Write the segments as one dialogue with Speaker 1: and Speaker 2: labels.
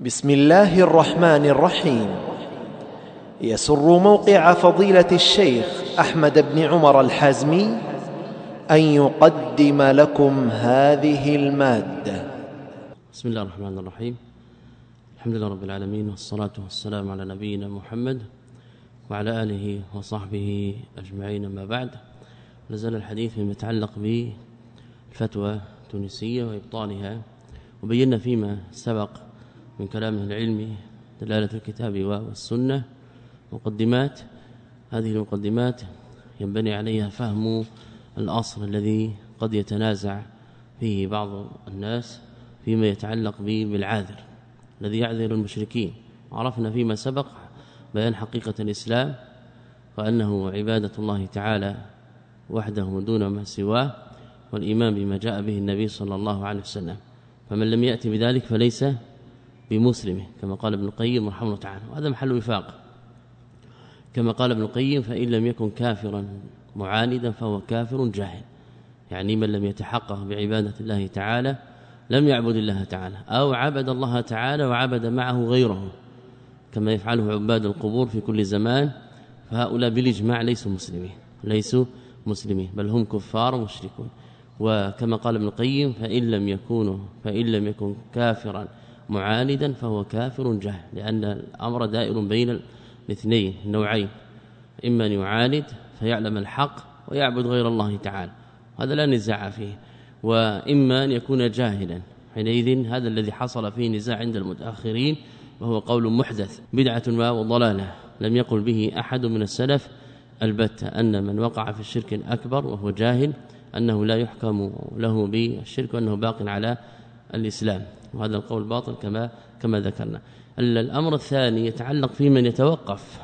Speaker 1: بسم الله الرحمن الرحيم يسر موقع فضيله الشيخ احمد بن عمر الحازمي ان يقدم لكم هذه الماده بسم الله الرحمن الرحيم الحمد لله رب العالمين والصلاه والسلام على نبينا محمد وعلى اله وصحبه اجمعين ما بعد نزل الحديث فيما يتعلق بالفتوى التونسيه وابطالها وبينا فيما سبق من كلام العلم دلالة الكتاب والسنة مقدمات هذه المقدمات ينبني عليها فهم الأصل الذي قد يتنازع فيه بعض الناس فيما يتعلق به بالعاذر الذي يعذر المشركين عرفنا فيما سبق بيان حقيقة الإسلام وأنه عبادة الله تعالى وحده دون ما سواه والإيمان بما جاء به النبي صلى الله عليه وسلم فمن لم يأتي بذلك فليس بمسلم كما قال ابن القيم رحمه الله تعالى وهذا محل وفاق كما قال ابن القيم فإن لم يكن كافرا معاندا فهو كافر جاهل يعني من لم يتحقق بعبادة الله تعالى لم يعبد الله تعالى أو عبد الله تعالى وعبد معه غيره كما يفعله عباد القبور في كل زمان فهؤلاء بالاجماع ليسوا مسلمين ليسوا مسلمين بل هم كفار مشركون وكما قال ابن القيم فإن لم يكونوا فإن لم يكن كافرا معاندا فهو كافر جهل لأن الأمر دائر بين الاثنين نوعين إما أن يعاند فيعلم الحق ويعبد غير الله تعالى هذا لا نزاع فيه وإما أن يكون جاهلا حينئذ هذا الذي حصل فيه نزاع عند المتأخرين وهو قول محدث بدعة ما وضلالة لم يقل به أحد من السلف البتة أن من وقع في الشرك الأكبر وهو جاهل أنه لا يحكم له بالشرك وأنه باق على الإسلام وهذا القول باطل كما كما ذكرنا الامر الثاني يتعلق في من يتوقف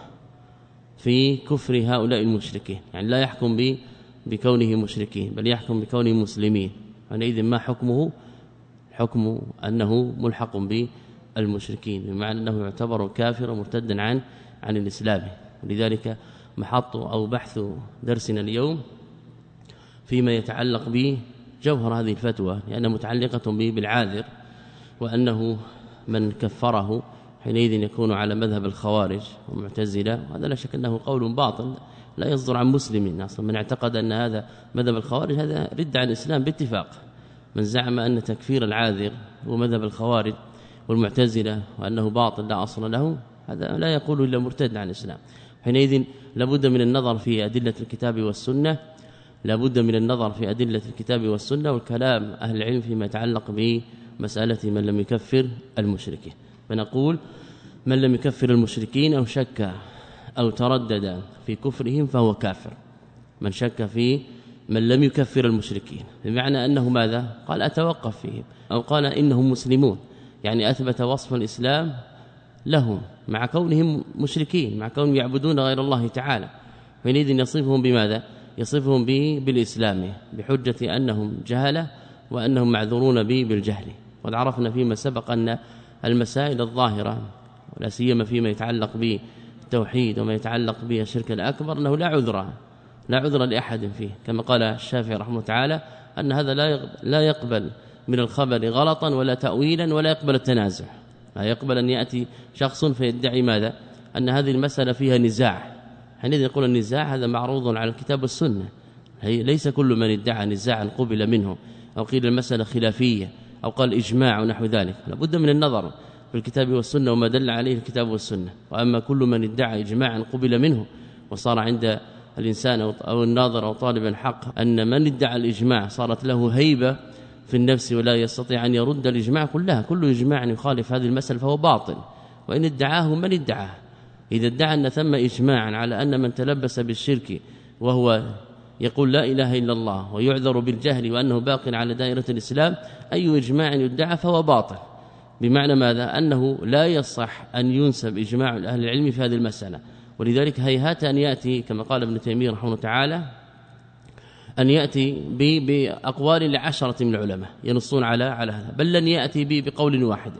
Speaker 1: في كفر هؤلاء المشركين يعني لا يحكم ب بكونه مشركين بل يحكم بكونه مسلمين حينئذ ما حكمه حكم أنه ملحق بالمشركين بمعنى انه يعتبر كافرا مرتدا عن عن الاسلام ولذلك محط أو بحث درسنا اليوم فيما يتعلق بجوهر هذه الفتوى لانها متعلقه بالعاذر وأنه من كفره حينئذ يكون على مذهب الخوارج والمعتزله وهذا لا شك انه قول باطل لا يصدر عن مسلم اصلا من اعتقد ان هذا مذهب الخوارج هذا رد عن الاسلام باتفاق من زعم أن تكفير العاذر هو مذهب الخوارج والمعتزله وانه باطل لا اصل له هذا لا يقول الا مرتد عن الاسلام حينئذ لابد من النظر في ادله الكتاب والسنه لابد من النظر في ادله الكتاب والسنه والكلام اهل العلم فيما يتعلق به مسألة من لم يكفر المشركين فنقول من لم يكفر المشركين أو شك أو تردد في كفرهم فهو كافر من شك في من لم يكفر المشركين بمعنى أنه ماذا قال أتوقف فيهم أو قال إنهم مسلمون يعني أثبت وصف الإسلام لهم مع كونهم مشركين مع كونهم يعبدون غير الله تعالى حينئذ يصفهم بماذا يصفهم به بالإسلام بحجة أنهم جهله وأنهم معذورون به بالجهل وقد عرفنا فيما سبق أن المسائل الظاهرة ولا سيما فيما يتعلق بالتوحيد وما يتعلق بالشرك الأكبر أنه لا عذر لا عذر لأحد فيه كما قال الشافعي رحمه الله تعالى أن هذا لا لا يقبل من الخبر غلطا ولا تأويلا ولا يقبل التنازع لا يقبل أن يأتي شخص فيدعي ماذا أن هذه المسألة فيها نزاع حينئذ يقول النزاع هذا معروض على الكتاب والسنة ليس كل من ادعى نزاعا قبل منه أو قيل المسألة خلافية أو قال إجماع ونحو ذلك لابد من النظر في الكتاب والسنة وما دل عليه الكتاب والسنة وأما كل من ادعى إجماعا قبل منه وصار عند الإنسان أو الناظر أو طالب الحق أن من ادعى الإجماع صارت له هيبة في النفس ولا يستطيع أن يرد الإجماع كلها كل إجماع يخالف هذه المسألة فهو باطل وإن ادعاه من ادعاه إذا ادعى أن ثم إجماعا على أن من تلبس بالشرك وهو يقول لا إله إلا الله ويعذر بالجهل وأنه باق على دائرة الإسلام أي إجماع يدعى فهو باطل بمعنى ماذا أنه لا يصح أن ينسب إجماع أهل العلم في هذه المسألة ولذلك هيهات أن يأتي كما قال ابن تيمية رحمه الله تعالى أن يأتي بأقوال لعشرة من العلماء ينصون على على هذا بل لن يأتي بقول واحد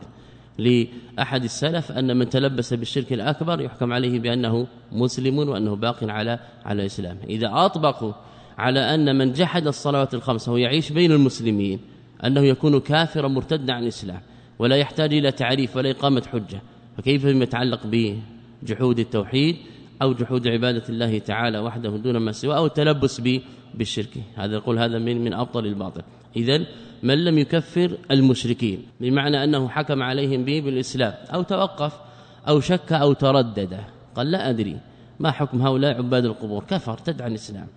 Speaker 1: لأحد السلف أن من تلبس بالشرك الأكبر يحكم عليه بأنه مسلم وأنه باق على على الإسلام إذا أطبقوا على أن من جحد الصلوات الخمسة ويعيش بين المسلمين أنه يكون كافرا مرتدا عن الإسلام ولا يحتاج إلى تعريف ولا إقامة حجة فكيف بما يتعلق بجحود التوحيد أو جحود عبادة الله تعالى وحده دون ما سواه او التلبس بالشرك هذا يقول هذا من من ابطل الباطل اذا من لم يكفر المشركين بمعنى أنه حكم عليهم به بالاسلام أو توقف أو شك أو تردد قال لا ادري ما حكم هؤلاء عباد القبور كفر ارتد عن الاسلام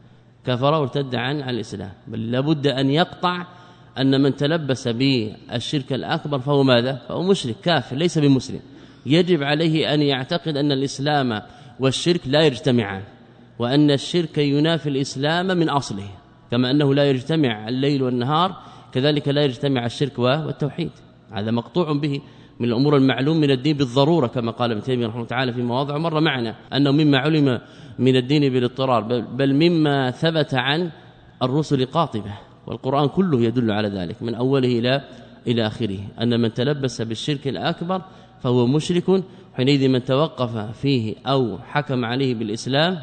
Speaker 1: كفر وارتد عن الاسلام بل لابد ان يقطع أن من تلبس بالشرك الأكبر فهو ماذا فهو مشرك كافر ليس بمسلم يجب عليه أن يعتقد أن الإسلام والشرك لا يجتمعان وأن الشرك ينافي الإسلام من أصله كما أنه لا يجتمع الليل والنهار كذلك لا يجتمع الشرك والتوحيد هذا مقطوع به من الأمور المعلوم من الدين بالضرورة كما قال ابن تيمية رحمه الله تعالى في مواضع مر معنا أنه مما علم من الدين بالاضطرار بل مما ثبت عن الرسل قاطبة والقرآن كله يدل على ذلك من أوله إلى إلى آخره أن من تلبس بالشرك الأكبر فهو مشرك حينئذ من توقف فيه أو حكم عليه بالإسلام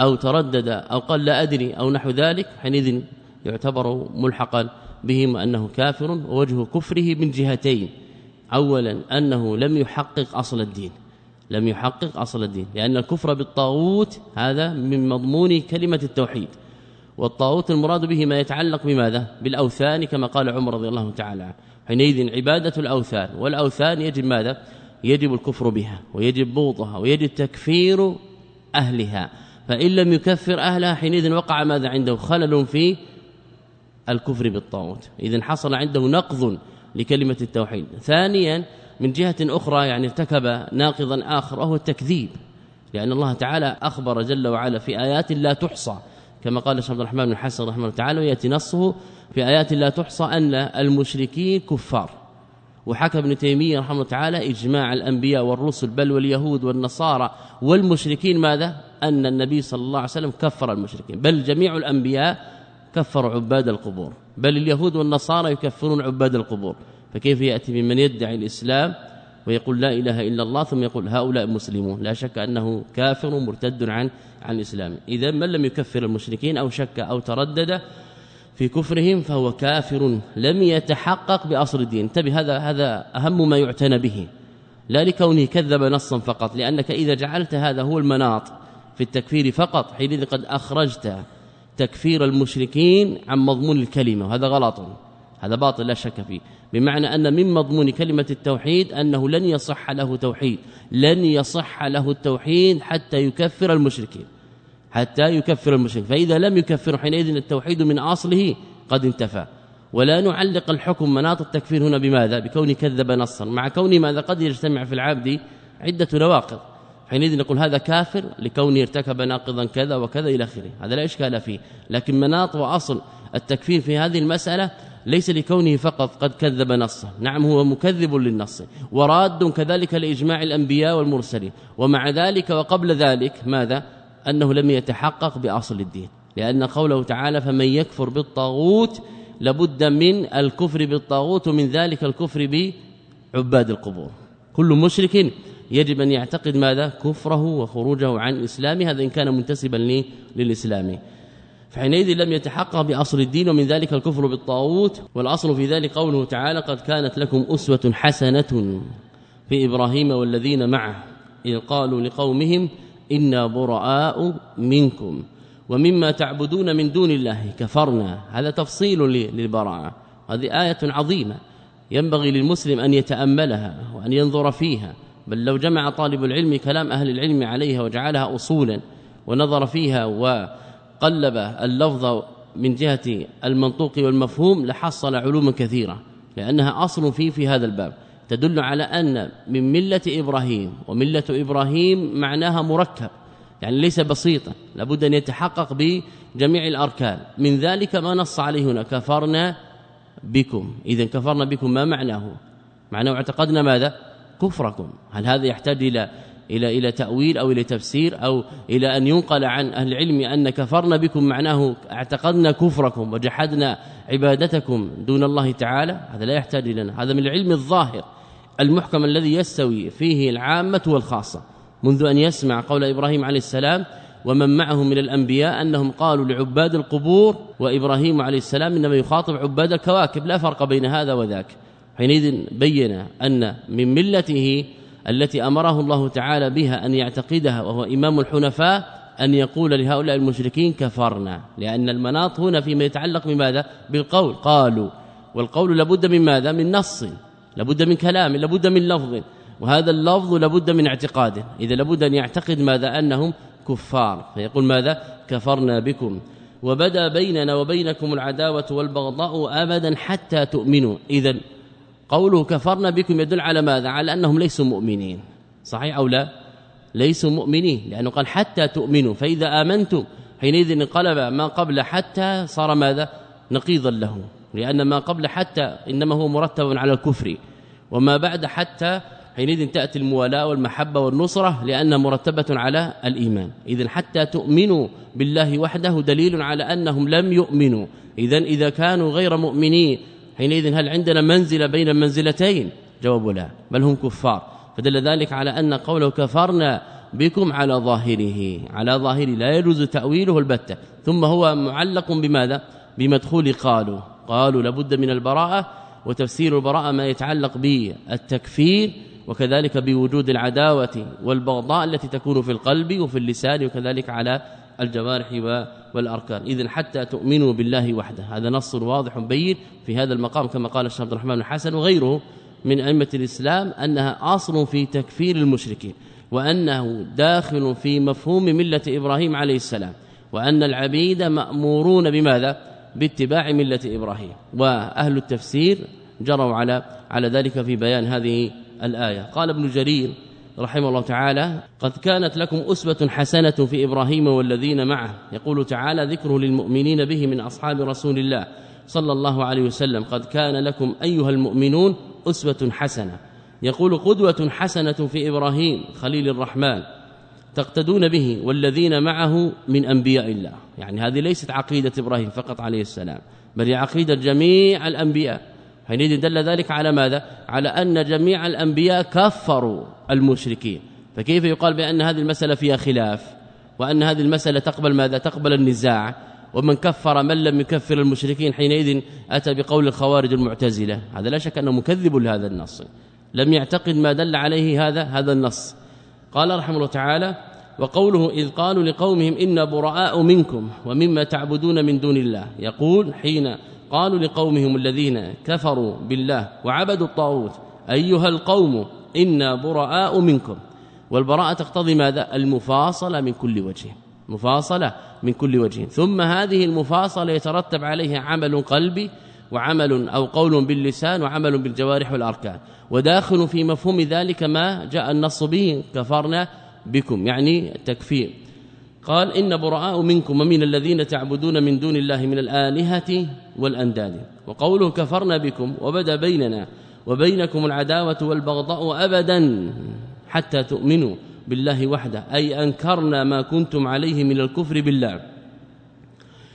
Speaker 1: أو تردد أو قال لا أدري أو نحو ذلك حينئذ يعتبر ملحقا بهما أنه كافر ووجه كفره من جهتين اولا أنه لم يحقق أصل الدين لم يحقق أصل الدين لأن الكفر بالطاغوت هذا من مضمون كلمة التوحيد والطاغوت المراد به ما يتعلق بماذا بالأوثان كما قال عمر رضي الله تعالى عنه حينئذ عبادة الأوثان والأوثان يجب ماذا يجب الكفر بها ويجب بوضها ويجب تكفير اهلها فان لم يكفر اهلها حينئذ وقع ماذا عنده خلل في الكفر بالطاغوت اذا حصل عنده نقض لكلمه التوحيد ثانيا من جهه اخرى يعني ارتكب ناقضا اخر وهو التكذيب لان الله تعالى اخبر جل وعلا في ايات لا تحصى كما قال الشيخ عبد الرحمن بن حسن رحمه الله تعالى وياتي نصه في ايات لا تحصى ان المشركين كفار وحكى ابن تيميه رحمه الله تعالى اجماع الانبياء والرسل بل واليهود والنصارى والمشركين ماذا ان النبي صلى الله عليه وسلم كفر المشركين بل جميع الانبياء كفروا عباد القبور بل اليهود والنصارى يكفرون عباد القبور فكيف ياتي ممن يدعي الاسلام ويقول لا اله الا الله ثم يقول هؤلاء مسلمون لا شك انه كافر مرتد عن عن الاسلام اذا من لم يكفر المشركين او شك او تردد في كفرهم فهو كافر لم يتحقق باصل الدين انتبه هذا هذا اهم ما يعتنى به لا لكونه كذب نصا فقط لانك اذا جعلت هذا هو المناط في التكفير فقط حينئذ قد اخرجت تكفير المشركين عن مضمون الكلمه وهذا غلط هذا باطل لا شك فيه بمعنى أن من مضمون كلمة التوحيد أنه لن يصح له توحيد لن يصح له التوحيد حتى يكفر المشركين حتى يكفر المشرك فإذا لم يكفر حينئذ التوحيد من اصله قد انتفى ولا نعلق الحكم مناط التكفير هنا بماذا بكون كذب نصا مع كون ماذا قد يجتمع في العبد عدة نواقض حينئذ نقول هذا كافر لكونه ارتكب ناقضا كذا وكذا الى اخره هذا لا اشكال فيه لكن مناط واصل التكفير في هذه المسألة ليس لكونه فقط قد كذب نصا نعم هو مكذب للنص وراد كذلك لاجماع الانبياء والمرسلين ومع ذلك وقبل ذلك ماذا أنه لم يتحقق بأصل الدين لأن قوله تعالى فمن يكفر بالطاغوت لابد من الكفر بالطاغوت ومن ذلك الكفر بعباد القبور كل مشرك يجب أن يعتقد ماذا كفره وخروجه عن إسلامه هذا إن كان منتسبا للإسلام فحينئذ لم يتحقق بأصل الدين ومن ذلك الكفر بالطاغوت والأصل في ذلك قوله تعالى قد كانت لكم أسوة حسنة في إبراهيم والذين معه إذ قالوا لقومهم إنا براء منكم ومما تعبدون من دون الله كفرنا هذا تفصيل للبراءه هذه آية عظيمة ينبغي للمسلم أن يتأملها وأن ينظر فيها بل لو جمع طالب العلم كلام أهل العلم عليها وجعلها أصولا ونظر فيها وقلب اللفظ من جهة المنطوق والمفهوم لحصل علوما كثيرة لأنها أصل في في هذا الباب تدل على أن من ملة إبراهيم وملة إبراهيم معناها مركب يعني ليس بسيطا لابد أن يتحقق بجميع الأركان من ذلك ما نص عليه هنا كفرنا بكم إذا كفرنا بكم ما معناه معناه اعتقدنا ماذا كفركم هل هذا يحتاج إلى إلى إلى تأويل أو إلى تفسير أو إلى أن ينقل عن أهل العلم أن كفرنا بكم معناه اعتقدنا كفركم وجحدنا عبادتكم دون الله تعالى هذا لا يحتاج لنا هذا من العلم الظاهر المحكم الذي يستوي فيه العامة والخاصة منذ أن يسمع قول إبراهيم عليه السلام ومن معه من الأنبياء أنهم قالوا لعباد القبور وإبراهيم عليه السلام إنما يخاطب عباد الكواكب لا فرق بين هذا وذاك حينئذ بين أن من ملته التي أمره الله تعالى بها أن يعتقدها وهو إمام الحنفاء أن يقول لهؤلاء المشركين كفرنا لأن المناط هنا فيما يتعلق بماذا بالقول قالوا والقول لابد من ماذا من نص لابد من كلام لابد من لفظ وهذا اللفظ لابد من اعتقاده اذا لابد ان يعتقد ماذا انهم كفار فيقول ماذا كفرنا بكم وبدا بيننا وبينكم العداوه والبغضاء ابدا حتى تؤمنوا اذا قوله كفرنا بكم يدل على ماذا على انهم ليسوا مؤمنين صحيح او لا ليسوا مؤمنين لانه قال حتى تؤمنوا فاذا امنتم حينئذ انقلب ما قبل حتى صار ماذا نقيضا له لان ما قبل حتى انما هو مرتب على الكفر وما بعد حتى حينئذ تاتي الموالاه والمحبه والنصره لانها مرتبه على الايمان اذا حتى تؤمنوا بالله وحده دليل على انهم لم يؤمنوا اذا اذا كانوا غير مؤمنين حينئذ هل عندنا منزله بين المنزلتين جواب لا بل هم كفار فدل ذلك على ان قوله كفرنا بكم على ظاهره على ظاهره لا يجوز تاويله البتة ثم هو معلق بماذا بمدخول قالوا قالوا لابد من البراءه وتفسير البراءه ما يتعلق بالتكفير وكذلك بوجود العداوه والبغضاء التي تكون في القلب وفي اللسان وكذلك على الجوارح والاركان اذا حتى تؤمنوا بالله وحده هذا نص واضح بين في هذا المقام كما قال الشيخ عبد الرحمن بن وغيره من ائمه الاسلام انها اصل في تكفير المشركين وانه داخل في مفهوم مله ابراهيم عليه السلام وان العبيد مامورون بماذا باتباع مله ابراهيم واهل التفسير جروا على على ذلك في بيان هذه الآية قال ابن جرير رحمه الله تعالى قد كانت لكم أسوة حسنة في إبراهيم والذين معه يقول تعالى ذكره للمؤمنين به من أصحاب رسول الله صلى الله عليه وسلم قد كان لكم أيها المؤمنون أسوة حسنة يقول قدوة حسنة في إبراهيم خليل الرحمن تقتدون به والذين معه من أنبياء الله يعني هذه ليست عقيدة إبراهيم فقط عليه السلام بل هي عقيدة جميع الأنبياء حينئذ دل ذلك على ماذا على أن جميع الأنبياء كفروا المشركين فكيف يقال بأن هذه المسألة فيها خلاف وأن هذه المسألة تقبل ماذا تقبل النزاع ومن كفر من لم يكفر المشركين حينئذ أتى بقول الخوارج المعتزلة هذا لا شك أنه مكذب لهذا النص لم يعتقد ما دل عليه هذا هذا النص قال رحمه الله تعالى وقوله إذ قالوا لقومهم إنا براء منكم ومما تعبدون من دون الله يقول حين قالوا لقومهم الذين كفروا بالله وعبدوا الطاغوت ايها القوم انا براء منكم والبراءه تقتضي ماذا المفاصله من كل وجه مفاصله من كل وجه ثم هذه المفاصله يترتب عليها عمل قلبي وعمل أو قول باللسان وعمل بالجوارح والاركان وداخل في مفهوم ذلك ما جاء النص به كفرنا بكم يعني تكفير قال إن براء منكم ومن الذين تعبدون من دون الله من الآلهة والأنداد وقوله كفرنا بكم وبدا بيننا وبينكم العداوة والبغضاء أبدا حتى تؤمنوا بالله وحده أي أنكرنا ما كنتم عليه من الكفر بالله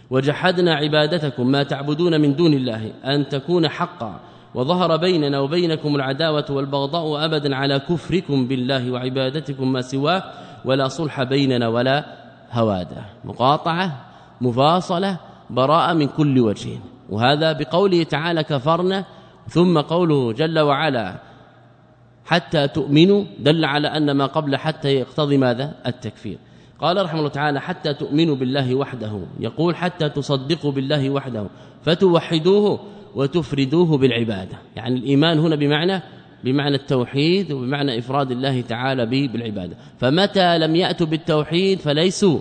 Speaker 1: وجحدنا عبادتكم ما تعبدون من دون الله أن تكون حقا وظهر بيننا وبينكم العداوة والبغضاء أبدا على كفركم بالله وعبادتكم ما سواه ولا صلح بيننا ولا هواده مقاطعه مفاصله براءه من كل وجه وهذا بقوله تعالى كفرنا ثم قوله جل وعلا حتى تؤمنوا دل على ان ما قبل حتى يقتضي ماذا التكفير قال رحمه الله تعالى حتى تؤمنوا بالله وحده يقول حتى تصدقوا بالله وحده فتوحدوه وتفردوه بالعباده يعني الايمان هنا بمعنى بمعنى التوحيد وبمعنى إفراد الله تعالى به بالعبادة فمتى لم يأتوا بالتوحيد فليسوا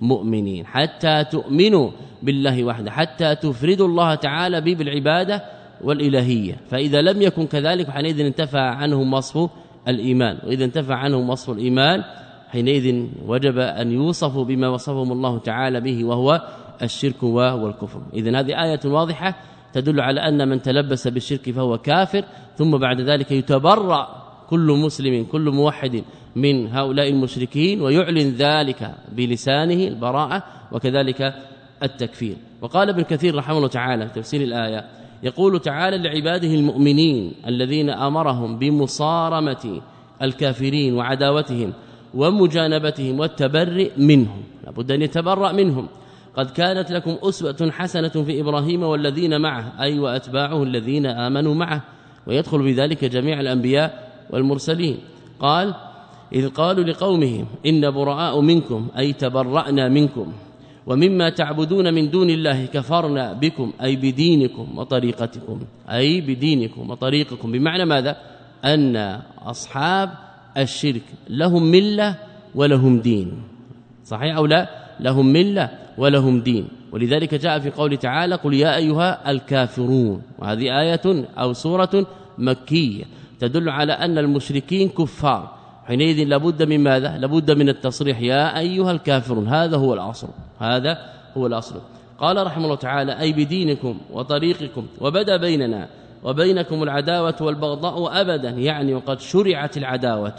Speaker 1: مؤمنين حتى تؤمنوا بالله وحده حتى تفردوا الله تعالى به بالعبادة والإلهية فإذا لم يكن كذلك حينئذ انتفى عنهم وصف الإيمان وإذا انتفى عنهم وصف الإيمان حينئذ وجب أن يوصفوا بما وصفهم الله تعالى به وهو الشرك والكفر إذا هذه آية واضحة تدل على أن من تلبس بالشرك فهو كافر ثم بعد ذلك يتبرأ كل مسلم كل موحد من هؤلاء المشركين ويعلن ذلك بلسانه البراءه وكذلك التكفير وقال ابن كثير رحمه الله تعالى في تفسير الايه يقول تعالى لعباده المؤمنين الذين امرهم بمصارمه الكافرين وعداوتهم ومجانبتهم والتبرئ منهم لابد ان يتبرأ منهم قد كانت لكم أسوة حسنة في إبراهيم والذين معه أي وأتباعه الذين آمنوا معه ويدخل بذلك جميع الأنبياء والمرسلين قال إذ قالوا لقومهم إن براء منكم أي تبرأنا منكم ومما تعبدون من دون الله كفرنا بكم أي بدينكم وطريقتكم أي بدينكم وطريقكم بمعنى ماذا أن أصحاب الشرك لهم ملة ولهم دين صحيح أو لا لهم مله ولهم دين ولذلك جاء في قوله تعالى قل يا ايها الكافرون وهذه ايه او سوره مكيه تدل على أن المشركين كفار حينئذ لابد من ماذا لابد من التصريح يا ايها الكافرون هذا هو الاصل هذا هو الاصل قال رحمه الله تعالى اي بدينكم وطريقكم وبدا بيننا وبينكم العداوه والبغضاء ابدا يعني وقد شرعت العداوه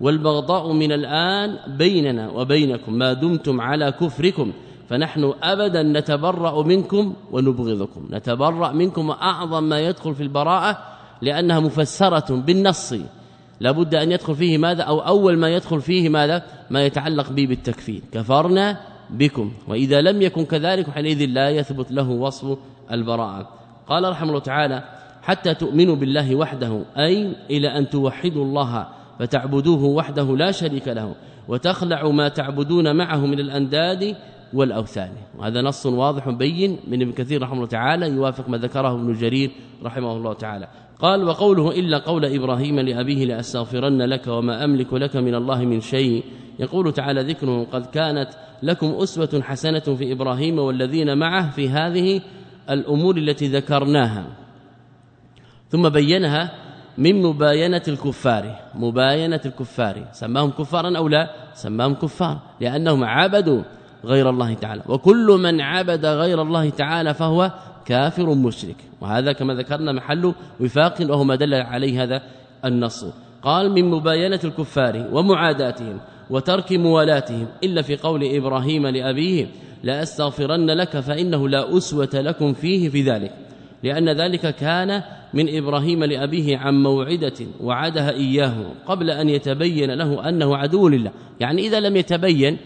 Speaker 1: والبغضاء من الآن بيننا وبينكم ما دمتم على كفركم فنحن ابدا نتبرأ منكم ونبغضكم نتبرأ منكم اعظم ما يدخل في البراءه لانها مفسرة بالنص لابد أن يدخل فيه ماذا أو أول ما يدخل فيه ماذا ما يتعلق به بالتكفير كفرنا بكم وإذا لم يكن كذلك حينئذ لا يثبت له وصف البراءه قال رحمه الله تعالى حتى تؤمنوا بالله وحده أي إلى أن توحدوا الله فتعبدوه وحده لا شريك له وتخلع ما تعبدون معه من الأنداد والأوثان وهذا نص واضح بين من ابن كثير رحمه الله تعالى يوافق ما ذكره ابن جرير رحمه الله تعالى قال وقوله إلا قول إبراهيم لأبيه لأستغفرن لك وما أملك لك من الله من شيء يقول تعالى ذكره قد كانت لكم أسوة حسنة في إبراهيم والذين معه في هذه الأمور التي ذكرناها ثم بينها من مباينه الكفار مباينه الكفار سماهم كفارا او لا سماهم كفار لانهم عبدوا غير الله تعالى وكل من عبد غير الله تعالى فهو كافر مشرك وهذا كما ذكرنا محل وفاق وهو ما دل عليه هذا النص قال من مباينه الكفار ومعاداتهم وترك موالاتهم الا في قول ابراهيم لابيه لا استغفرن لك فانه لا اسوه لكم فيه في ذلك لأن ذلك كان من إبراهيم لأبيه عن موعدة وعدها إياه قبل أن يتبين له أنه عدو لله يعني إذا لم يتبين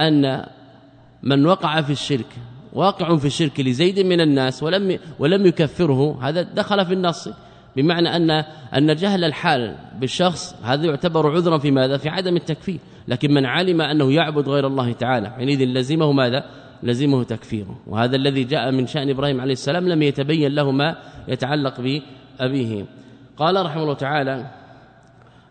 Speaker 1: أن من وقع في الشرك واقع في الشرك لزيد من الناس ولم ولم يكفره هذا دخل في النص بمعنى أن أن جهل الحال بالشخص هذا يعتبر عذرا في ماذا في عدم التكفير لكن من علم أنه يعبد غير الله تعالى حينئذ لزمه ماذا لزمه تكفيره وهذا الذي جاء من شأن إبراهيم عليه السلام لم يتبين له ما يتعلق بأبيه قال رحمه الله تعالى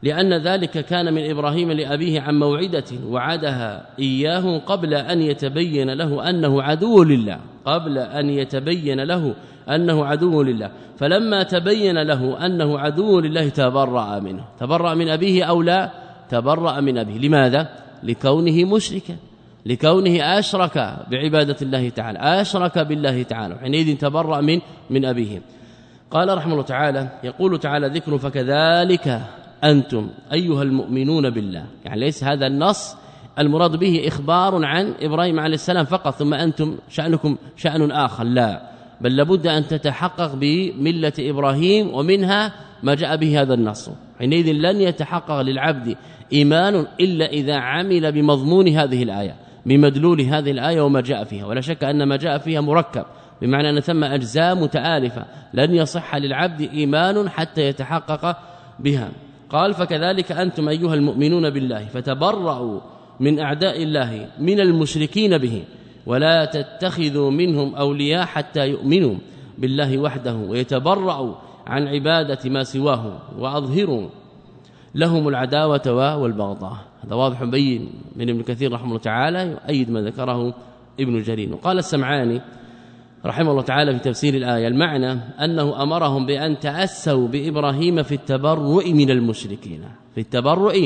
Speaker 1: لأن ذلك كان من إبراهيم لأبيه عن موعدة وعدها إياه قبل أن يتبين له أنه عدو لله قبل أن يتبين له أنه عدو لله فلما تبين له أنه عدو لله تبرأ منه تبرأ من أبيه أو لا تبرأ من أبيه لماذا؟ لكونه مشركا لكونه اشرك بعباده الله تعالى اشرك بالله تعالى حينئذ تبرأ من من ابيه قال رحمه الله تعالى يقول تعالى ذكر فكذلك انتم ايها المؤمنون بالله يعني ليس هذا النص المراد به اخبار عن ابراهيم عليه السلام فقط ثم انتم شانكم شان اخر لا بل لابد ان تتحقق بمله ابراهيم ومنها ما جاء به هذا النص حينئذ لن يتحقق للعبد ايمان الا اذا عمل بمضمون هذه الايه بمدلول هذه الآية وما جاء فيها ولا شك أن ما جاء فيها مركب بمعنى أن ثم أجزاء متآلفة لن يصح للعبد إيمان حتى يتحقق بها قال فكذلك أنتم أيها المؤمنون بالله فتبرأوا من أعداء الله من المشركين به ولا تتخذوا منهم أولياء حتى يؤمنوا بالله وحده ويتبرأوا عن عبادة ما سواه وأظهروا لهم العداوه والبغضاء هذا واضح بين من ابن كثير رحمه الله تعالى يؤيد ما ذكره ابن جرير وقال السمعاني رحمه الله تعالى في تفسير الآية المعنى أنه أمرهم بأن تأسوا بإبراهيم في التبرؤ من المشركين في التبرؤ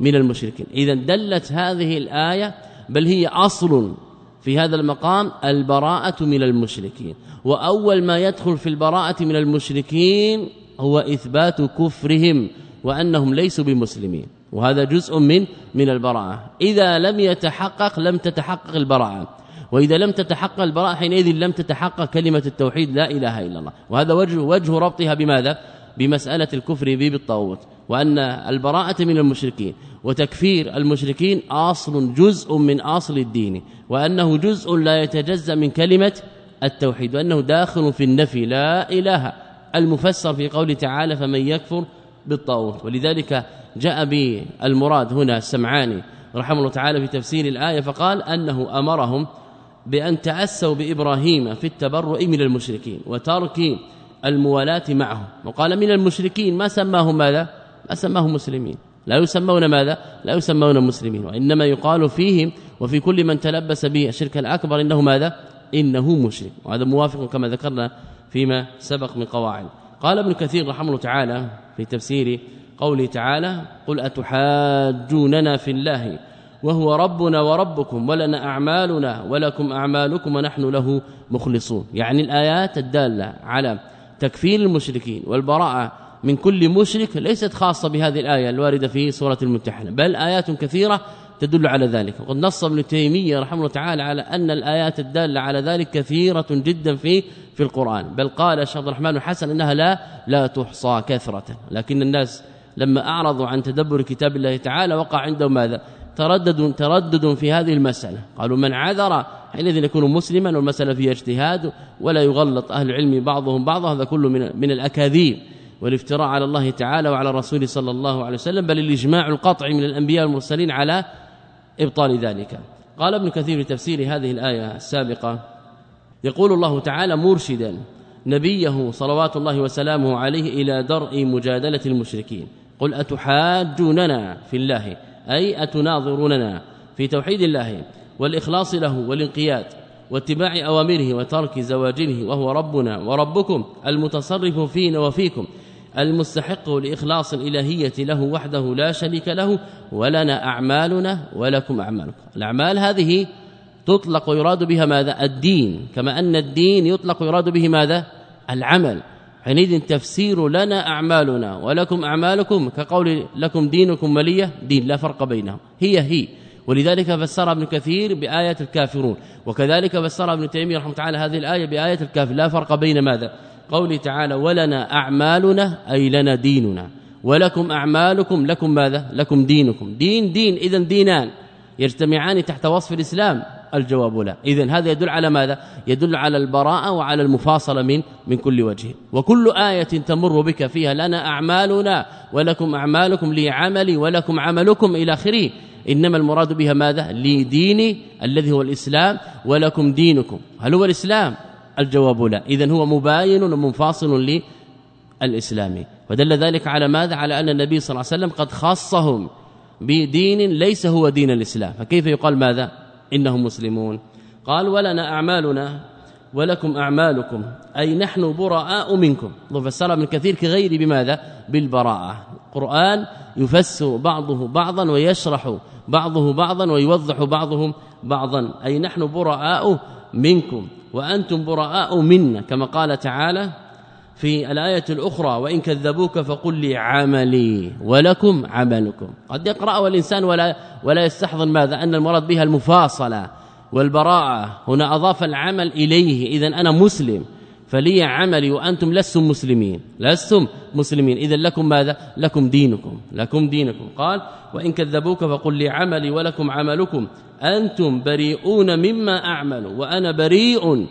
Speaker 1: من المشركين إذا دلت هذه الآية بل هي أصل في هذا المقام البراءة من المشركين وأول ما يدخل في البراءة من المشركين هو إثبات كفرهم وانهم ليسوا بمسلمين وهذا جزء من من البراءه اذا لم يتحقق لم تتحقق البراءه واذا لم تتحقق البراءه حينئذ لم تتحقق كلمه التوحيد لا اله الا الله وهذا وجه وجه ربطها بماذا بمساله الكفر به بالطاغوت وان البراءه من المشركين وتكفير المشركين اصل جزء من اصل الدين وانه جزء لا يتجزا من كلمه التوحيد وانه داخل في النفي لا اله المفسر في قوله تعالى فمن يكفر بالطاغوت ولذلك جاء بالمراد هنا السمعاني رحمه الله تعالى في تفسير الآية فقال أنه أمرهم بأن تأسوا بإبراهيم في التبرؤ من المشركين وترك الموالاة معهم وقال من المشركين ما سماهم ماذا ما سماهم مسلمين لا يسمون ماذا لا يسمون مسلمين وانما يقال فيهم وفي كل من تلبس بالشرك الاكبر انه ماذا انه مشرك وهذا موافق كما ذكرنا فيما سبق من قواعد قال ابن كثير رحمه الله تعالى في تفسير قوله تعالى قل اتحاجوننا في الله وهو ربنا وربكم ولنا اعمالنا ولكم اعمالكم ونحن له مخلصون يعني الايات الداله على تكفير المشركين والبراءه من كل مشرك ليست خاصه بهذه الايه الوارده في سوره الممتحنه بل ايات كثيره تدل على ذلك وقد نص ابن تيميه رحمه الله تعالى على أن الآيات الدالة على ذلك كثيرة جدا في في القرآن بل قال الشيخ عبد الرحمن الحسن انها لا لا تحصى كثرة لكن الناس لما اعرضوا عن تدبر كتاب الله تعالى وقع عندهم ماذا تردد تردد في هذه المسألة قالوا من عذر حينئذ يكون مسلما والمسألة فيها اجتهاد ولا يغلط اهل العلم بعضهم بعضا هذا كله من من الاكاذيب والافتراء على الله تعالى وعلى رسوله صلى الله عليه وسلم بل الاجماع القطعي من الانبياء والمرسلين على ابطال ذلك قال ابن كثير في تفسير هذه الايه السابقه يقول الله تعالى مرشدا نبيه صلوات الله وسلامه عليه إلى درء مجادله المشركين قل اتحاجوننا في الله أي اتناظروننا في توحيد الله والاخلاص له والانقياد واتباع اوامره وترك زواجنه وهو ربنا وربكم المتصرف فينا وفيكم المستحق لاخلاص الالهيه له وحده لا شريك له ولنا اعمالنا ولكم اعمالكم الاعمال هذه تطلق ويراد بها ماذا الدين كما أن الدين يطلق ويراد به ماذا العمل حينئذ تفسير لنا أعمالنا ولكم أعمالكم كقول لكم دينكم ملية دين لا فرق بينهم هي هي ولذلك فسر ابن كثير بآية الكافرون وكذلك فسر ابن تيمية رحمه تعالى هذه الآية بآية الكافر لا فرق بين ماذا قوله تعالى ولنا أعمالنا أي لنا ديننا ولكم أعمالكم لكم ماذا لكم دينكم دين دين إذا دينان يجتمعان تحت وصف الإسلام الجواب لا اذا هذا يدل على ماذا يدل على البراءه وعلى المفاصله من من كل وجه وكل آية تمر بك فيها لنا اعمالنا ولكم اعمالكم لي عملي ولكم عملكم الى اخره انما المراد بها ماذا لي ديني الذي هو الإسلام ولكم دينكم هل هو الإسلام الجواب لا اذا هو مباين ومنفصل للاسلام ودل ذلك على ماذا على أن النبي صلى الله عليه وسلم قد خصهم بدين ليس هو دين الإسلام فكيف يقال ماذا انهم مسلمون قال ولنا اعمالنا ولكم اعمالكم اي نحن براء منكم وفسر من كثير كغير بماذا بالبراءه القران يفسر بعضه بعضا ويشرح بعضه بعضا ويوضح بعضهم بعضا اي نحن براء منكم وانتم براء منا كما قال تعالى في الايه الاخرى وان كذبوك فقل لي عملي ولكم عملكم قد يقرا الانسان ولا ولا يستحضر ماذا ان المراد بها المفاصله والبراءه هنا اضاف العمل اليه اذا انا مسلم فلي عملي وانتم لستم مسلمين لستم مسلمين اذا لكم ماذا لكم دينكم لكم دينكم قال وان كذبوك فقل لي عملي ولكم عملكم انتم بريئون مما اعمل وانا بريء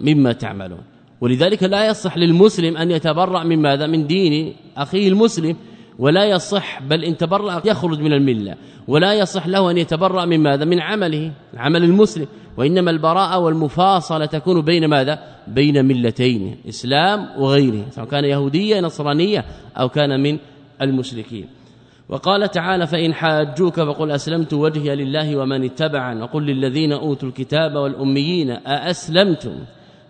Speaker 1: مما تعملون ولذلك لا يصح للمسلم أن يتبرع من ماذا من دين اخيه المسلم ولا يصح بل ان تبرع يخرج من المله ولا يصح له أن يتبرع من ماذا من عمله عمل المسلم وانما البراءه والمفاصله تكون بين ماذا بين ملتين اسلام وغيره سواء كان يهوديه نصرانيه او كان من المشركين وقال تعالى فإن حاجوك فقل أسلمت وجهي لله ومن اتبعني وقل للذين أوتوا الكتاب والأميين أأسلمتم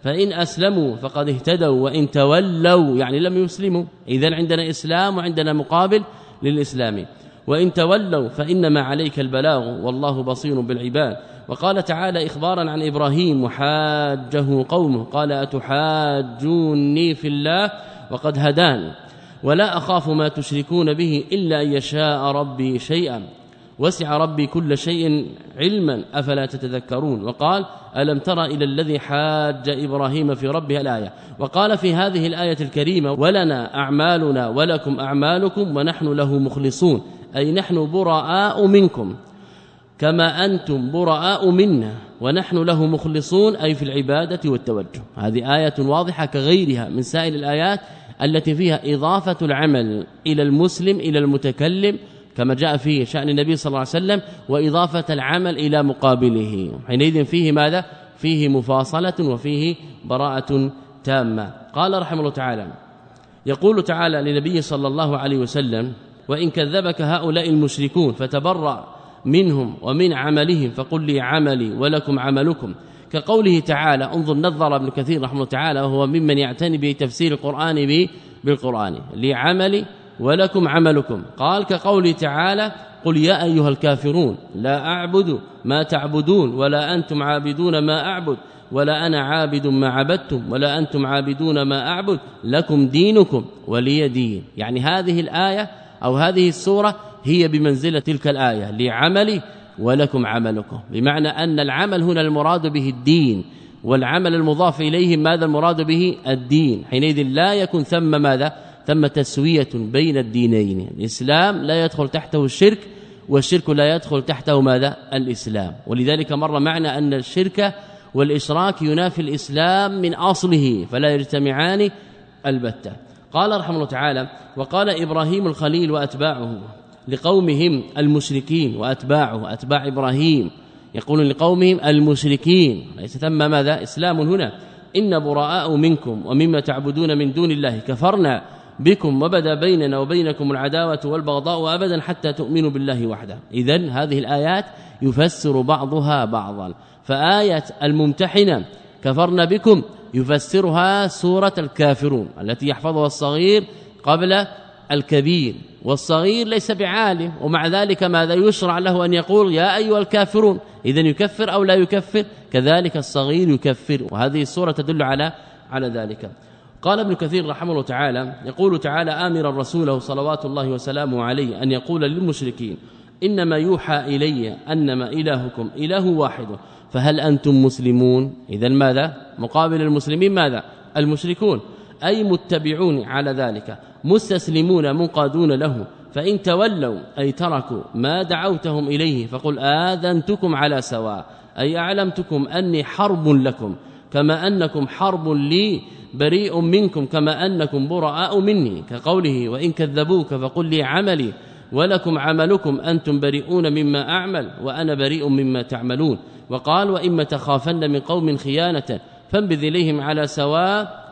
Speaker 1: فإن أسلموا فقد اهتدوا وإن تولوا يعني لم يسلموا اذا عندنا إسلام وعندنا مقابل للإسلام وإن تولوا فإنما عليك البلاغ والله بصير بالعباد وقال تعالى إخبارا عن إبراهيم وحاجه قومه قال أتحاجوني في الله وقد هداني ولا أخاف ما تشركون به إلا أن يشاء ربي شيئا وسع ربي كل شيء علما افلا تتذكرون وقال الم ترى الى الذي حاج ابراهيم في ربه الايه وقال في هذه الايه الكريمه ولنا اعمالنا ولكم اعمالكم ونحن له مخلصون اي نحن براء منكم كما انتم براء منا ونحن له مخلصون اي في العباده والتوجه هذه ايه واضحه كغيرها من سائر الايات التي فيها اضافه العمل الى المسلم الى المتكلم كما جاء في شأن النبي صلى الله عليه وسلم وإضافة العمل إلى مقابله حينئذ فيه ماذا فيه مفاصلة وفيه براءة تامة قال رحمه الله تعالى يقول تعالى لنبي صلى الله عليه وسلم وإن كذبك هؤلاء المشركون فتبرأ منهم ومن عملهم فقل لي عملي ولكم عملكم كقوله تعالى انظر نظر ابن كثير رحمه الله تعالى وهو ممن يعتني بتفسير القرآن بالقرآن لعملي ولكم عملكم قال كقوله تعالى قل يا ايها الكافرون لا اعبد ما تعبدون ولا انتم عابدون ما اعبد ولا انا عابد ما عبدتم ولا انتم عابدون ما اعبد لكم دينكم ولي دين يعني هذه الايه او هذه السوره هي بمنزله تلك الايه لعملي ولكم عملكم بمعنى أن العمل هنا المراد به الدين والعمل المضاف اليه ماذا المراد به الدين حينئذ لا يكون ثم ماذا ثم تسويه بين الدينين الإسلام لا يدخل تحته الشرك والشرك لا يدخل تحته ماذا الإسلام ولذلك مر معنى أن الشرك والاشراك ينافي الإسلام من اصله فلا يجتمعان البتة قال رحمه الله تعالى وقال ابراهيم الخليل واتباعه لقومهم المشركين واتباعه اتباع ابراهيم يقول لقومهم المشركين ليس ثم ماذا اسلام هنا ان براء منكم ومما تعبدون من دون الله كفرنا بكم وبدا بيننا وبينكم العداوه والبغضاء ابدا حتى تؤمنوا بالله وحده اذا هذه الايات يفسر بعضها بعضا فايه الممتحنه كفرنا بكم يفسرها سوره الكافرون التي يحفظها الصغير قبل الكبير والصغير ليس بعالم ومع ذلك ماذا يشرع له أن يقول يا ايها الكافرون اذا يكفر او لا يكفر كذلك الصغير يكفر وهذه الصوره تدل على على ذلك قال ابن كثير رحمه الله تعالى يقول تعالى امرا رسوله صلوات الله وسلامه عليه ان يقول للمشركين انما يوحى الي انما الهكم اله واحد فهل انتم مسلمون اذا ماذا مقابل المسلمين ماذا المشركون أي متبعون على ذلك مستسلمون منقادون له فإن تولوا أي تركوا ما دعوتهم إليه فقل آذنتكم على سواء أي أعلمتكم أني حرب لكم كما أنكم حرب لي بريء منكم كما أنكم براء مني كقوله وإن كذبوك فقل لي عملي ولكم عملكم أنتم بريئون مما أعمل وأنا بريء مما تعملون وقال وإما تخافن من قوم خيانة فانبذ إليهم على سواء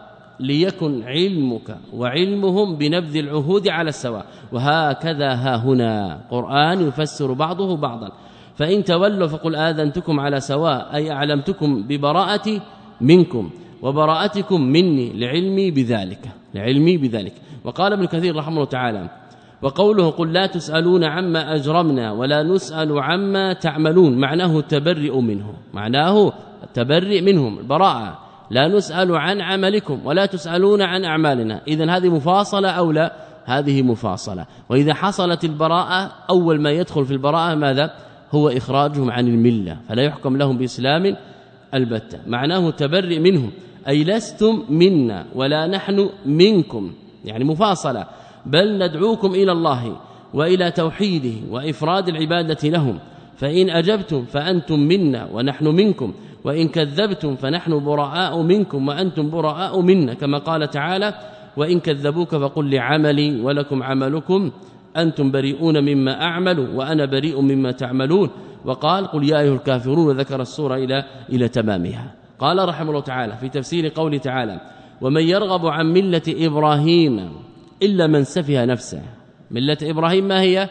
Speaker 1: ليكن علمك وعلمهم بنبذ العهود على السواء وهكذا ها هنا قرآن يفسر بعضه بعضا فإن تولوا فقل آذنتكم على سواء أي أعلمتكم ببراءتي منكم وبراءتكم مني لعلمي بذلك لعلمي بذلك وقال ابن كثير رحمه الله تعالى وقوله قل لا تسالون عما اجرمنا ولا نسال عما تعملون معناه تبرئ منه معناه التبرئ منهم البراءه لا نسال عن عملكم ولا تسالون عن اعمالنا اذا هذه مفاصله او لا هذه مفاصله واذا حصلت البراءه اول ما يدخل في البراءه ماذا هو اخراجهم عن المله فلا يحكم لهم باسلام البتة معناه تبرئ منهم أي لستم منا ولا نحن منكم يعني مفاصلة بل ندعوكم إلى الله وإلى توحيده وإفراد العبادة لهم فإن أجبتم فأنتم منا ونحن منكم وإن كذبتم فنحن براء منكم وأنتم براء منا كما قال تعالى وإن كذبوك فقل لعملي ولكم عملكم أنتم بريئون مما أعمل وأنا بريء مما تعملون وقال قل يا أيها الكافرون ذكر الصورة إلى, إلى تمامها قال رحمه الله تعالى في تفسير قوله تعالى ومن يرغب عن ملة إبراهيم إلا من سفه نفسه ملة إبراهيم ما هي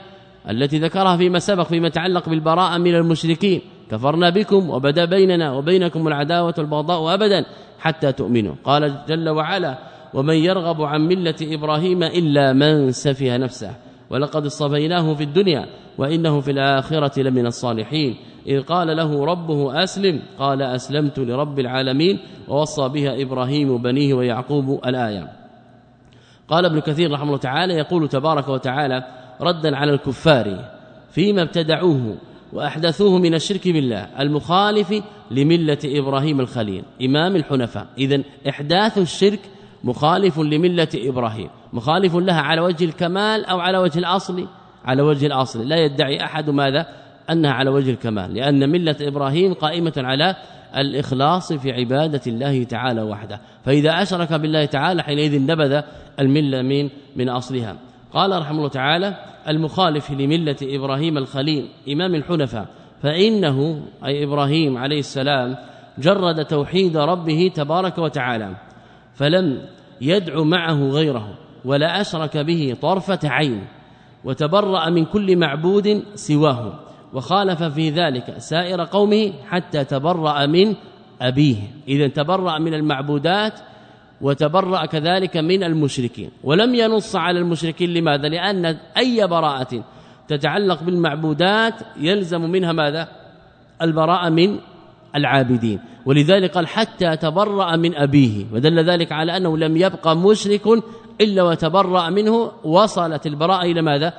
Speaker 1: التي ذكرها فيما سبق فيما يتعلق بالبراءة من المشركين كفرنا بكم وبدا بيننا وبينكم العداوة والبغضاء أبدا حتى تؤمنوا قال جل وعلا ومن يرغب عن ملة إبراهيم إلا من سفه نفسه ولقد اصطفيناه في الدنيا وانه في الاخره لمن الصالحين اذ قال له ربه اسلم قال اسلمت لرب العالمين ووصى بها ابراهيم بنيه ويعقوب الايه قال ابن كثير رحمه الله تعالى يقول تبارك وتعالى ردا على الكفار فيما ابتدعوه واحدثوه من الشرك بالله المخالف لمله ابراهيم الخليل امام الحنفاء اذا احداث الشرك مخالف لمله ابراهيم مخالف لها على وجه الكمال او على وجه الاصل على وجه الاصل لا يدعي احد ماذا انها على وجه الكمال لان مله ابراهيم قائمه على الاخلاص في عباده الله تعالى وحده فاذا اشرك بالله تعالى حينئذ نبذ المله من من اصلها قال رحمه الله تعالى المخالف لمله ابراهيم الخليل امام الحنفاء فانه اي ابراهيم عليه السلام جرد توحيد ربه تبارك وتعالى فلم يدعو معه غيره ولا اشرك به طرفه عين وتبرأ من كل معبود سواه وخالف في ذلك سائر قومه حتى تبرأ من أبيه إذا تبرأ من المعبودات وتبرأ كذلك من المشركين ولم ينص على المشركين لماذا لأن أي براءة تتعلق بالمعبودات يلزم منها ماذا البراءة من العابدين ولذلك قال حتى تبرأ من أبيه ودل ذلك على أنه لم يبقى مشرك إلا وتبرأ منه وصلت البراءة إلى ماذا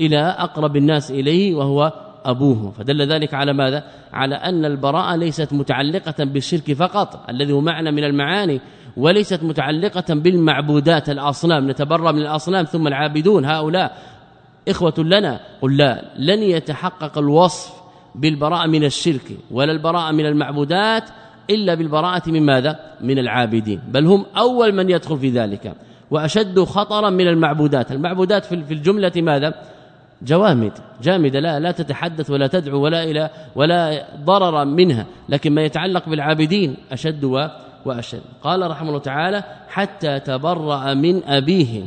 Speaker 1: إلى أقرب الناس إليه وهو أبوه فدل ذلك على ماذا على أن البراءة ليست متعلقة بالشرك فقط الذي هو معنى من المعاني وليست متعلقة بالمعبودات الأصنام نتبرأ من الأصنام ثم العابدون هؤلاء إخوة لنا قل لا لن يتحقق الوصف بالبراءة من الشرك ولا البراءة من المعبودات إلا بالبراءة من ماذا؟ من العابدين بل هم أول من يدخل في ذلك وأشد خطرا من المعبودات المعبودات في الجملة ماذا؟ جوامد جامده لا لا تتحدث ولا تدعو ولا الى ولا ضررا منها لكن ما يتعلق بالعابدين اشد واشد قال رحمه الله تعالى حتى تبرأ من أبيهم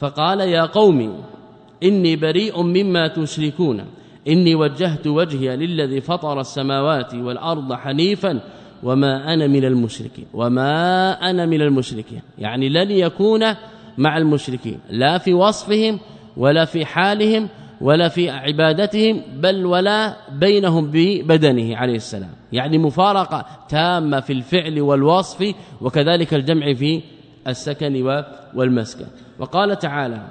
Speaker 1: فقال يا قوم اني بريء مما تشركون إني وجهت وجهي للذي فطر السماوات والأرض حنيفا وما أنا من المشركين وما أنا من المشركين يعني لن يكون مع المشركين لا في وصفهم ولا في حالهم ولا في عبادتهم بل ولا بينهم ببدنه عليه السلام يعني مفارقة تامة في الفعل والوصف وكذلك الجمع في السكن والمسكن وقال تعالى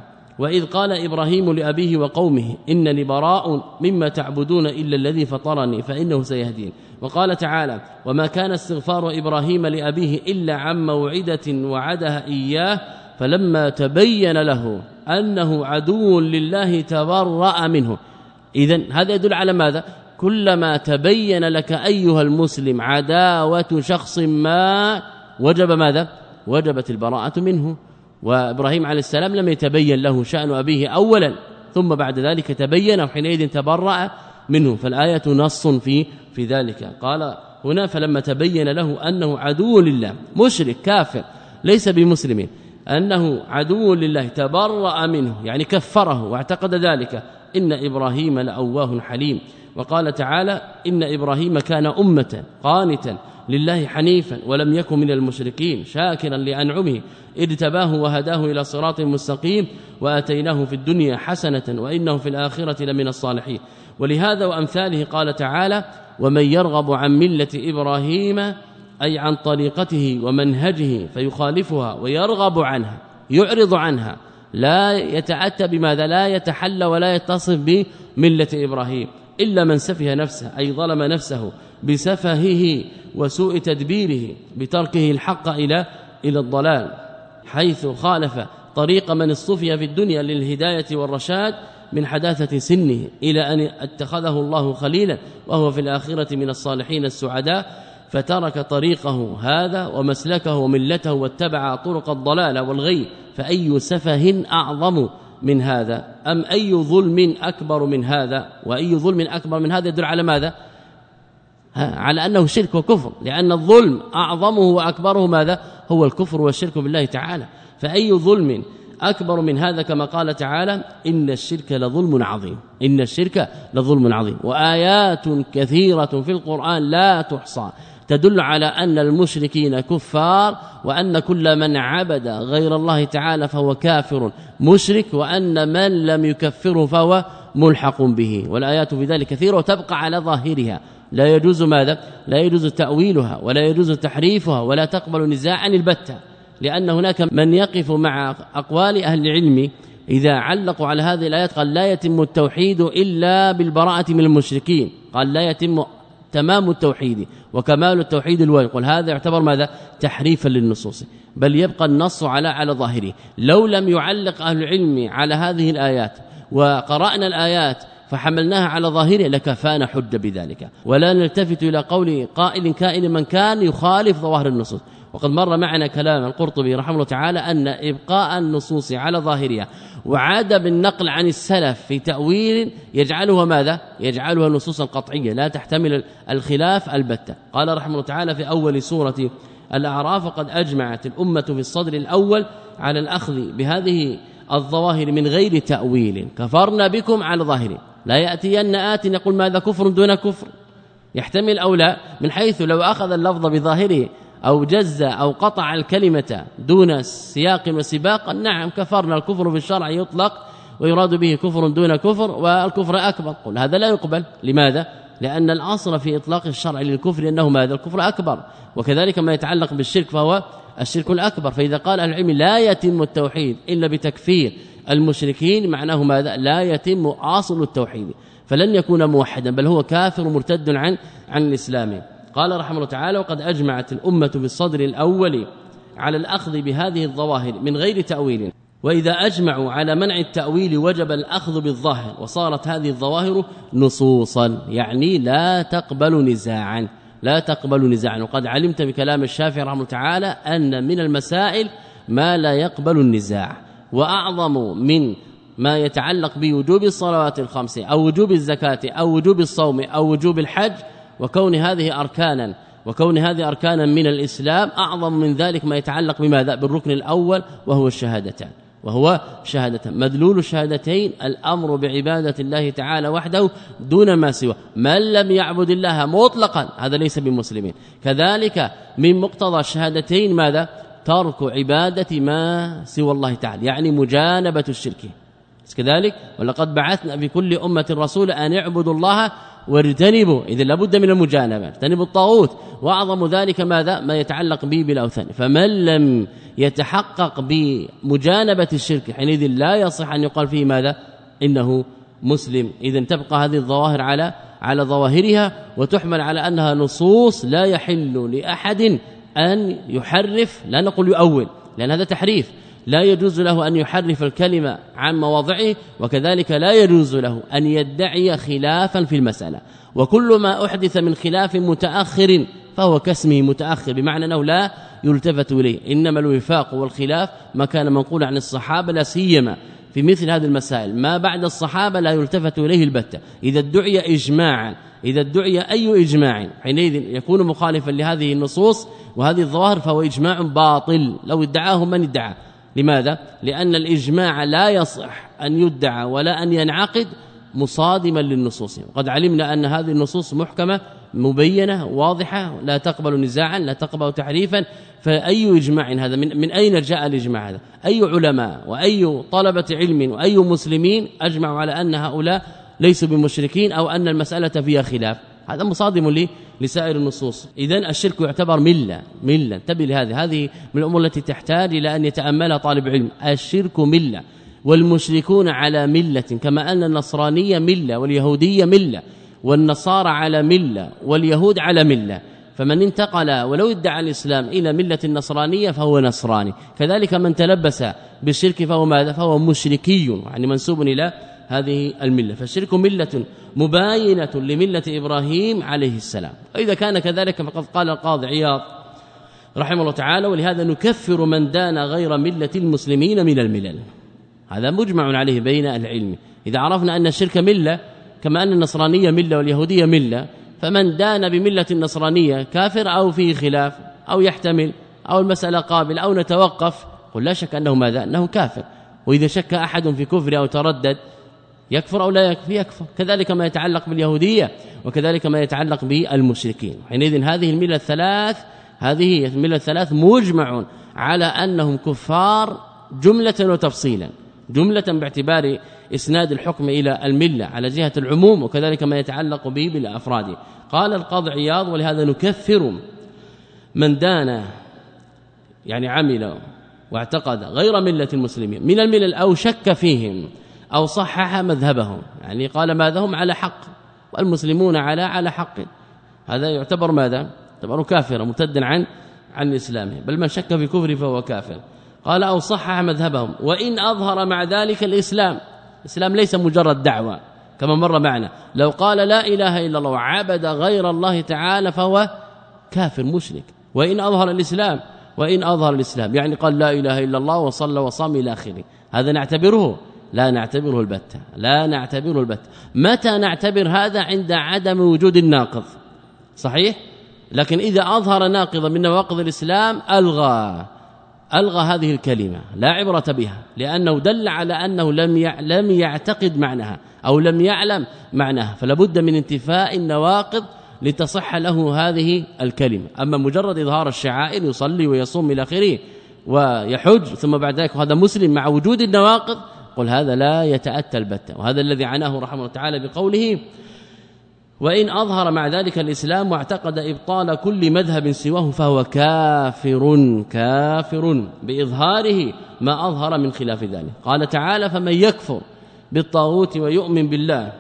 Speaker 1: واذ قال ابراهيم لابيه وقومه انني براء مما تعبدون الا الذي فطرني فانه سيهدين وقال تعالى وما كان استغفار ابراهيم لابيه الا عن موعده وعدها اياه فلما تبين له انه عدو لله تبرأ منه اذا هذا يدل على ماذا كلما تبين لك ايها المسلم عداوه شخص ما وجب ماذا وجبت البراءه منه وابراهيم عليه السلام لم يتبين له شأن ابيه اولا ثم بعد ذلك تبين وحينئذ تبرأ منه فالايه نص في في ذلك قال هنا فلما تبين له أنه عدو لله مشرك كافر ليس بمسلم أنه عدو لله تبرأ منه يعني كفره واعتقد ذلك إن إبراهيم لأواه حليم وقال تعالى إن إبراهيم كان أمة قانتا لله حنيفا ولم يكن من المشركين شاكرا لانعمه اجتباه وهداه إلى صراط مستقيم واتيناه في الدنيا حسنه وانه في الاخره لمن الصالحين ولهذا وامثاله قال تعالى ومن يرغب عن مله ابراهيم أي عن طريقته ومنهجه فيخالفها ويرغب عنها يعرض عنها لا يتأتى بماذا لا يتحلى ولا يتصف بملة إبراهيم إلا من سفه نفسه أي ظلم نفسه بسفهه وسوء تدبيره بتركه الحق إلى إلى الضلال حيث خالف طريق من اصطفي في الدنيا للهداية والرشاد من حداثة سنه إلى أن اتخذه الله خليلا وهو في الآخرة من الصالحين السعداء فترك طريقه هذا ومسلكه وملته واتبع طرق الضلال والغي فأي سفه أعظم من هذا أم أي ظلم أكبر من هذا وأي ظلم أكبر من هذا يدل على ماذا على أنه شرك وكفر لأن الظلم أعظمه وأكبره ماذا هو الكفر والشرك بالله تعالى فأي ظلم أكبر من هذا كما قال تعالى إن الشرك لظلم عظيم إن الشرك لظلم عظيم وآيات كثيرة في القرآن لا تحصى تدل على أن المشركين كفار وأن كل من عبد غير الله تعالى فهو كافر مشرك وأن من لم يكفره فهو ملحق به والايات في ذلك كثيره وتبقى على ظاهرها لا يجوز ماذا لا يجوز تاويلها ولا يجوز تحريفها ولا تقبل نزاعا البتة لأن هناك من يقف مع اقوال اهل العلم إذا علقوا على هذه الايات قال لا يتم التوحيد إلا بالبراءه من المشركين قال لا يتم تمام التوحيد وكمال التوحيد الواجب قل هذا يعتبر ماذا تحريفا للنصوص بل يبقى النص على على ظاهره لو لم يعلق اهل العلم على هذه الايات وقرانا الايات فحملناها على ظاهره لكفانا حجه بذلك ولا نلتفت الى قول قائل كائن من كان يخالف ظواهر النصوص وقد مر معنا كلام القرطبي رحمه الله تعالى أن ابقاء النصوص على ظاهرها وعاد بالنقل عن السلف في تاويل يجعلها ماذا يجعلها نصوصا قطعيه لا تحتمل الخلاف البتة قال رحمه الله تعالى في اول سوره الاعراف قد اجمعت الامه في الصدر الاول على الاخذ بهذه الظواهر من غير تاويل كفرنا بكم على ظاهره لا ياتين ات يقول ماذا كفر دون كفر يحتمل او لا من حيث لو اخذ اللفظ بظاهره أو جز أو قطع الكلمة دون سياق وسباقا نعم كفرنا الكفر في الشرع يطلق ويراد به كفر دون كفر والكفر أكبر قل هذا لا يقبل لماذا؟ لأن الأصل في إطلاق الشرع للكفر أنه ماذا؟ الكفر أكبر وكذلك ما يتعلق بالشرك فهو الشرك الأكبر فإذا قال أهل العلم لا يتم التوحيد إلا بتكفير المشركين معناه ماذا؟ لا يتم أصل التوحيد فلن يكون موحدا بل هو كافر مرتد عن عن الإسلام قال رحمه الله تعالى وقد اجمعت الامه في الصدر الاول على الاخذ بهذه الظواهر من غير تاويل واذا اجمعوا على منع التاويل وجب الاخذ بالظاهر وصارت هذه الظواهر نصوصا يعني لا تقبل نزاعا لا تقبل نزاعا وقد علمت بكلام الشافعي رحمه الله تعالى ان من المسائل ما لا يقبل النزاع واعظم من ما يتعلق بوجوب الصلوات الخمس او وجوب الزكاه او وجوب الصوم او وجوب الحج وكون هذه اركانا وكون هذه اركانا من الإسلام أعظم من ذلك ما يتعلق بماذا بالركن الأول وهو الشهادتان وهو شهادتان مدلول الشهادتين الأمر بعبادة الله تعالى وحده دون ما سواه من لم يعبد الله مطلقا هذا ليس بمسلمين كذلك من مقتضى الشهادتين ماذا ترك عبادة ما سوى الله تعالى يعني مجانبة الشرك كذلك ولقد بعثنا في كل أمة رسولا أن اعبدوا الله واجتنبوا اذا لابد من المجانبه اجتنبوا الطاغوت واعظم ذلك ماذا ما يتعلق به بالاوثان فمن لم يتحقق بمجانبه الشرك حينئذ لا يصح ان يقال فيه ماذا انه مسلم اذا تبقى هذه الظواهر على على ظواهرها وتحمل على انها نصوص لا يحل لاحد ان يحرف لا نقول يؤول لان هذا تحريف لا يجوز له أن يحرف الكلمة عن مواضعه وكذلك لا يجوز له أن يدعي خلافا في المسألة وكل ما أحدث من خلاف متأخر فهو كاسمه متأخر بمعنى أنه لا يلتفت إليه إنما الوفاق والخلاف ما كان منقول عن الصحابة لا سيما في مثل هذه المسائل ما بعد الصحابة لا يلتفت إليه البتة إذا ادعي إجماعا إذا ادعي أي إجماع حينئذ يكون مخالفا لهذه النصوص وهذه الظواهر فهو إجماع باطل لو ادعاه من ادعاه لماذا لأن الإجماع لا يصح أن يدعى ولا أن ينعقد مصادما للنصوص وقد علمنا أن هذه النصوص محكمة مبينة واضحة لا تقبل نزاعا لا تقبل تحريفا فأي إجماع هذا من, من أين جاء الإجماع هذا أي علماء وأي طلبة علم وأي مسلمين أجمعوا على أن هؤلاء ليسوا بمشركين أو أن المسألة فيها خلاف هذا مصادم لي لسائر النصوص اذا الشرك يعتبر مله مله انتبه لهذه هذه من الامور التي تحتاج الى ان يتاملها طالب علم الشرك مله والمشركون على مله كما ان النصرانيه مله واليهوديه مله والنصارى على مله واليهود على مله فمن انتقل ولو ادعى الاسلام الى مله النصرانيه فهو نصراني كذلك من تلبس بالشرك فهو ماذا فهو مشركي يعني منسوب الى هذه المله فالشرك مله مباينه لمله ابراهيم عليه السلام واذا كان كذلك فقد قال القاضي عياض رحمه الله تعالى ولهذا نكفر من دان غير مله المسلمين من الملل هذا مجمع عليه بين العلم اذا عرفنا ان الشرك مله كما ان النصرانيه مله واليهوديه مله فمن دان بمله النصرانيه كافر او فيه خلاف او يحتمل او المساله قابل او نتوقف قل لا شك انه ماذا انه كافر واذا شك احد في كفره او تردد يكفر او لا يكفر, يكفر كذلك ما يتعلق باليهوديه وكذلك ما يتعلق بالمشركين حينئذ هذه المله الثلاث هذه المله الثلاث مجمع على انهم كفار جمله وتفصيلا جملة باعتبار اسناد الحكم إلى الملة على جهة العموم وكذلك ما يتعلق به بالافراد قال القاضي عياض ولهذا نكفر من دان يعني عمل واعتقد غير مله المسلمين من الملل او شك فيهم أو صحح مذهبهم يعني قال ماذا هم على حق والمسلمون على على حق هذا يعتبر ماذا يعتبر كافرا مرتدا عن عن اسلامه بل من شك في كفره فهو كافر قال او صحح مذهبهم وان اظهر مع ذلك الاسلام الاسلام ليس مجرد دعوه كما مر معنا لو قال لا اله الا الله وعبد غير الله تعالى فهو كافر مشرك وان اظهر الاسلام وان اظهر الاسلام يعني قال لا اله الا الله وصلى وصام الى اخره هذا نعتبره لا نعتبره البتة لا نعتبره البتة متى نعتبر هذا عند عدم وجود الناقض صحيح لكن إذا أظهر ناقضا من نواقض الإسلام ألغى ألغى هذه الكلمة لا عبرة بها لأنه دل على أنه لم لم يعتقد معناها أو لم يعلم معناها فلا بد من انتفاء النواقض لتصح له هذه الكلمة أما مجرد إظهار الشعائر يصلي ويصوم إلى آخره ويحج ثم بعد ذلك هذا مسلم مع وجود النواقض قل هذا لا يتأتى البتة وهذا الذي عناه رحمه الله تعالى بقوله وإن أظهر مع ذلك الإسلام واعتقد إبطال كل مذهب سواه فهو كافر كافر بإظهاره ما أظهر من خلاف ذلك قال تعالى فمن يكفر بالطاغوت ويؤمن بالله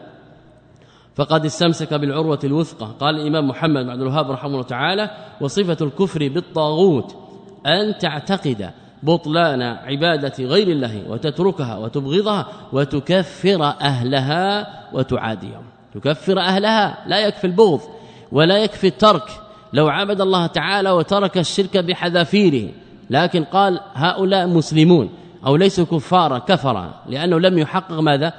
Speaker 1: فقد استمسك بالعروة الوثقى قال الإمام محمد بن عبد الوهاب رحمه الله تعالى وصفة الكفر بالطاغوت أن تعتقد بطلان عبادة غير الله وتتركها وتبغضها وتكفر أهلها وتعاديهم تكفر أهلها لا يكفي البغض ولا يكفي الترك لو عبد الله تعالى وترك الشرك بحذافيره لكن قال هؤلاء مسلمون أو ليسوا كفارا كفرا لأنه لم يحقق ماذا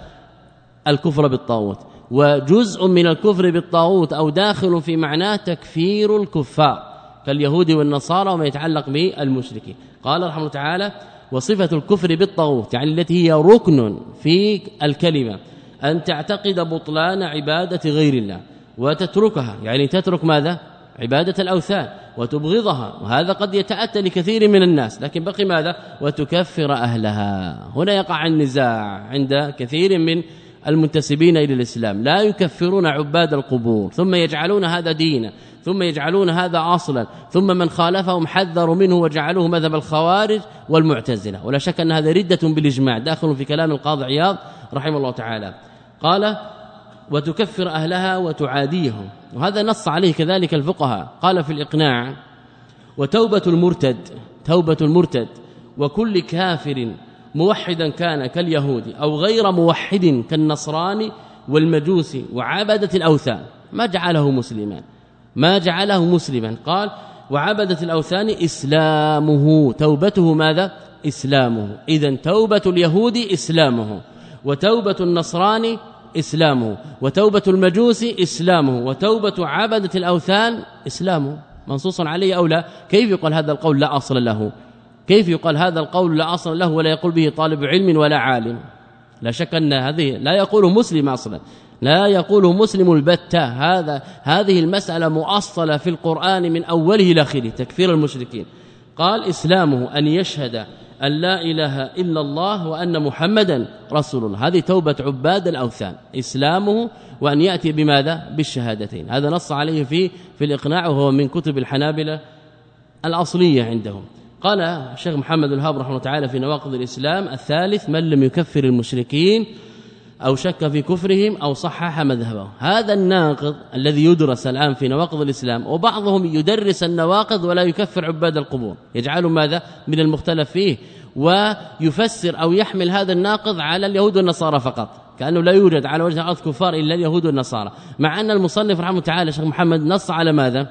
Speaker 1: الكفر بالطاغوت وجزء من الكفر بالطاغوت أو داخل في معناه تكفير الكفار كاليهود والنصارى وما يتعلق بالمشركين قال رحمه تعالى وصفه الكفر بالطاغوت يعني التي هي ركن في الكلمه أن تعتقد بطلان عبادة غير الله وتتركها يعني تترك ماذا عبادة الأوثان وتبغضها وهذا قد يتأتى لكثير من الناس لكن بقي ماذا وتكفر أهلها هنا يقع النزاع عند كثير من المنتسبين إلى الإسلام لا يكفرون عباد القبور ثم يجعلون هذا دينا ثم يجعلون هذا اصلا ثم من خالفهم حذروا منه وجعلوه مذهب الخوارج والمعتزله ولا شك ان هذا رده بالاجماع داخل في كلام القاضي عياض رحمه الله تعالى قال وتكفر اهلها وتعاديهم وهذا نص عليه كذلك الفقهاء قال في الاقناع وتوبه المرتد توبه المرتد وكل كافر موحدا كان كاليهودي او غير موحد كالنصراني والمجوسي وعبده الاوثان ما جعله مسلما ما جعله مسلما قال وعبدت الاوثان اسلامه توبته ماذا اسلامه اذا توبه اليهود اسلامه وتوبه النصراني اسلامه وتوبه المجوس اسلامه وتوبه عبده الاوثان اسلامه منصوص عليه او لا كيف يقال هذا القول لا اصل له كيف يقال هذا القول لا اصل له ولا يقول به طالب علم ولا عالم لا شك ان هذه لا يقول مسلم اصلا لا يقول مسلم البتة هذا هذه المسألة مؤصلة في القرآن من أوله إلى آخره تكفير المشركين قال إسلامه أن يشهد أن لا إله إلا الله وأن محمدا رسول الله هذه توبة عباد الأوثان إسلامه وأن يأتي بماذا بالشهادتين هذا نص عليه في في الإقناع وهو من كتب الحنابلة الأصلية عندهم قال الشيخ محمد الهاب رحمه الله تعالى في نواقض الإسلام الثالث من لم يكفر المشركين أو شك في كفرهم أو صحح مذهبه هذا الناقض الذي يدرس الآن في نواقض الإسلام وبعضهم يدرس النواقض ولا يكفر عباد القبور يجعل ماذا من المختلف فيه ويفسر أو يحمل هذا الناقض على اليهود والنصارى فقط كانه لا يوجد على وجه الارض كفار الا اليهود والنصارى مع ان المصنف رحمه الله تعالى شيخ محمد نص على ماذا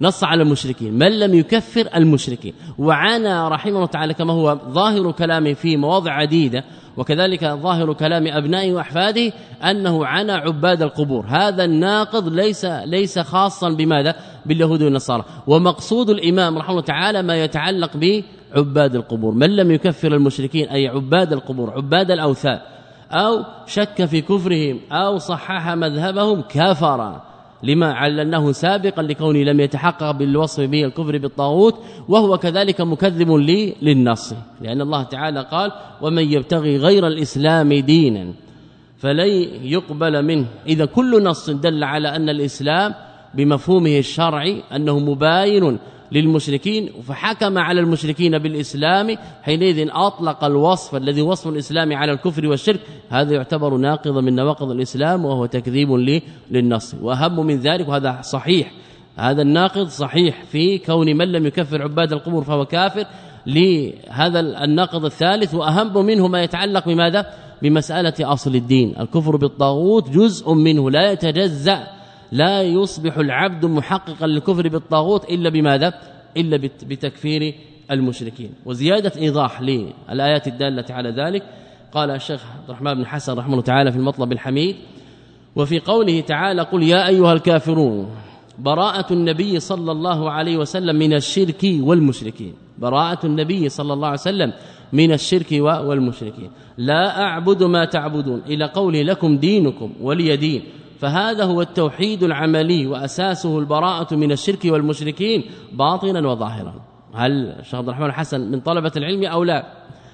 Speaker 1: نص على المشركين من لم يكفر المشركين وعانى رحمه الله تعالى كما هو ظاهر كلامه في مواضع عديده وكذلك ظاهر كلام ابنائه واحفاده انه عنا عباد القبور هذا الناقض ليس ليس خاصا بماذا باليهود والنصارى ومقصود الامام رحمه الله تعالى ما يتعلق بعباد القبور من لم يكفر المشركين اي عباد القبور عباد الاوثان او شك في كفرهم او صحح مذهبهم كفر لما عللناه سابقا لكونه لم يتحقق بالوصف به الكفر بالطاغوت وهو كذلك مكذب لي للنص لأن الله تعالى قال ومن يبتغي غير الإسلام دينا فلن يقبل منه إذا كل نص دل على أن الإسلام بمفهومه الشرعي أنه مباين للمشركين فحكم على المشركين بالإسلام حينئذ أطلق الوصف الذي وصف الإسلام على الكفر والشرك هذا يعتبر ناقضا من نواقض الإسلام وهو تكذيب للنص وأهم من ذلك وهذا صحيح هذا الناقض صحيح في كون من لم يكفر عباد القبور فهو كافر لهذا الناقض الثالث واهم منه ما يتعلق بماذا بمساله اصل الدين الكفر بالطاغوت جزء منه لا يتجزأ لا يصبح العبد محققا للكفر بالطاغوت الا بماذا الا بتكفير المشركين وزياده ايضاح للايات الداله على ذلك قال الشيخ عبد الرحمن بن حسن رحمه الله تعالى في المطلب الحميد وفي قوله تعالى قل يا ايها الكافرون براءه النبي صلى الله عليه وسلم من الشرك والمشركين براءه النبي صلى الله عليه وسلم من الشرك والمشركين لا اعبد ما تعبدون الى قولي لكم دينكم ولي دين فهذا هو التوحيد العملي واساسه البراءه من الشرك والمشركين باطنا وظاهرا هل الشيخ عبد الرحمن الحسن من طلبه العلم او لا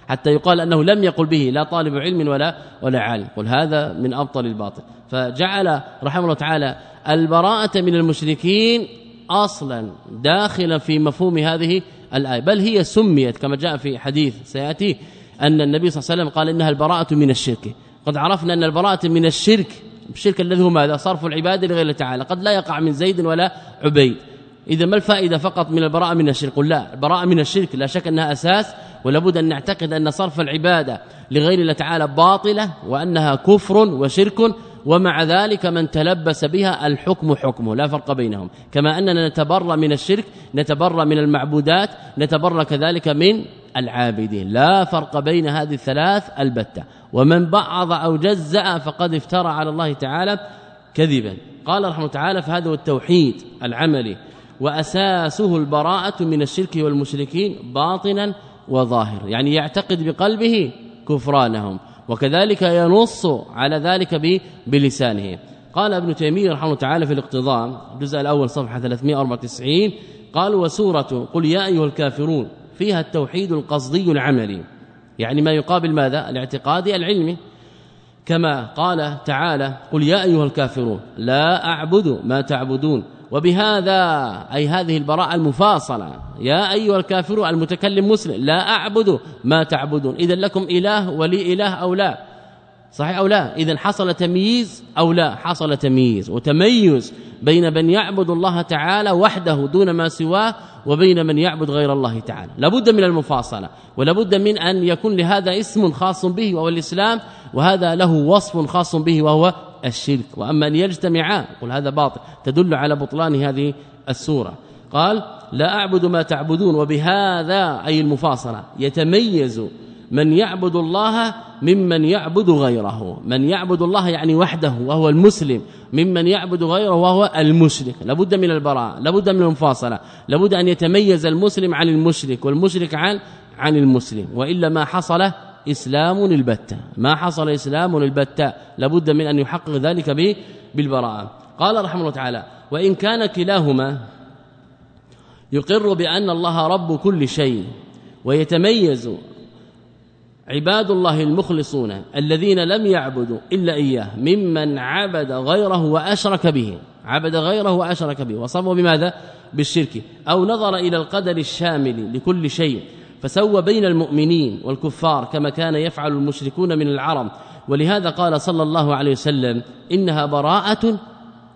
Speaker 1: حتى يقال انه لم يقل به لا طالب علم ولا ولا عالم قل هذا من ابطل الباطل فجعل رحمه الله تعالى البراءه من المشركين اصلا داخلا في مفهوم هذه الايه بل هي سميت كما جاء في حديث سياتي ان النبي صلى الله عليه وسلم قال انها البراءه من الشرك قد عرفنا ان البراءه من الشرك الشرك الذي هو ماذا صرف العباده لغير الله تعالى قد لا يقع من زيد ولا عبيد اذا ما الفائده فقط من البراءه من الشرك لا البراءه من الشرك لا شك انها اساس ولا بد ان نعتقد ان صرف العباده لغير الله تعالى باطله وانها كفر وشرك ومع ذلك من تلبس بها الحكم حكمه لا فرق بينهم كما اننا نتبرى من الشرك نتبرى من المعبودات نتبرى كذلك من العابدين لا فرق بين هذه الثلاث البتة ومن بعض أو جزأ فقد افترى على الله تعالى كذبا قال رحمه تعالى فهذا هو التوحيد العملي وأساسه البراءة من الشرك والمشركين باطنا وظاهر يعني يعتقد بقلبه كفرانهم وكذلك ينص على ذلك بلسانه قال ابن تيميه رحمه تعالى في الاقتضاء الجزء الاول صفحه 394 قال وسوره قل يا ايها الكافرون فيها التوحيد القصدي العملي يعني ما يقابل ماذا الاعتقادي العلمي كما قال تعالى قل يا ايها الكافرون لا اعبد ما تعبدون وبهذا أي هذه البراءه المفاصله يا ايها الكافرون المتكلم مسلم لا اعبد ما تعبدون اذا لكم اله ولي اله او لا صحيح او لا اذا حصل تمييز او لا حصل تمييز وتميز بين من يعبد الله تعالى وحده دون ما سواه وبين من يعبد غير الله تعالى لابد من المفاصله ولابد من أن يكون لهذا اسم خاص به وهو الإسلام وهذا له وصف خاص به وهو الشرك واما ان يجتمعا قل هذا باطل تدل على بطلان هذه السوره قال لا اعبد ما تعبدون وبهذا اي المفاصله يتميز من يعبد الله ممن يعبد غيره من يعبد الله يعني وحده وهو المسلم ممن يعبد غيره وهو المشرك لابد من البراء لابد من المفاصله لابد أن يتميز المسلم عن المشرك والمشرك عن عن المسلم والا ما حصل اسلام البتة ما حصل اسلام البتة لابد من أن يحقق ذلك به بالبراءه قال رحمه الله تعالى وان كان كلاهما يقر بأن الله رب كل شيء ويتميز عباد الله المخلصون الذين لم يعبدوا إلا إياه ممن عبد غيره وأشرك به عبد غيره وأشرك به وصفوا بماذا؟ بالشرك أو نظر إلى القدر الشامل لكل شيء فسوى بين المؤمنين والكفار كما كان يفعل المشركون من العرب ولهذا قال صلى الله عليه وسلم إنها براءة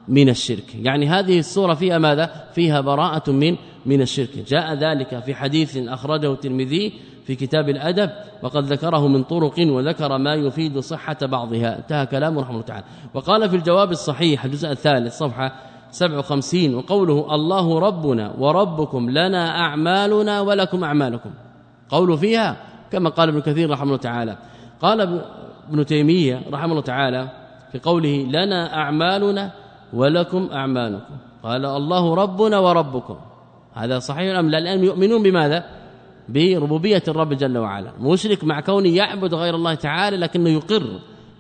Speaker 1: من الشرك يعني هذه الصورة فيها ماذا؟ فيها براءة من من الشرك جاء ذلك في حديث أخرجه الترمذي في كتاب الأدب وقد ذكره من طرق وذكر ما يفيد صحة بعضها انتهى كلامه رحمه الله تعالى وقال في الجواب الصحيح الجزء الثالث صفحه 57 وقوله الله ربنا وربكم لنا اعمالنا ولكم اعمالكم قول فيها كما قال ابن كثير رحمه الله تعالى قال ابن تيميه رحمه الله تعالى في قوله لنا اعمالنا ولكم اعمالكم قال الله ربنا وربكم هذا صحيح ام لا الان يؤمنون بماذا بربوبيه الرب جل وعلا مشرك مع كونه يعبد غير الله تعالى لكنه يقر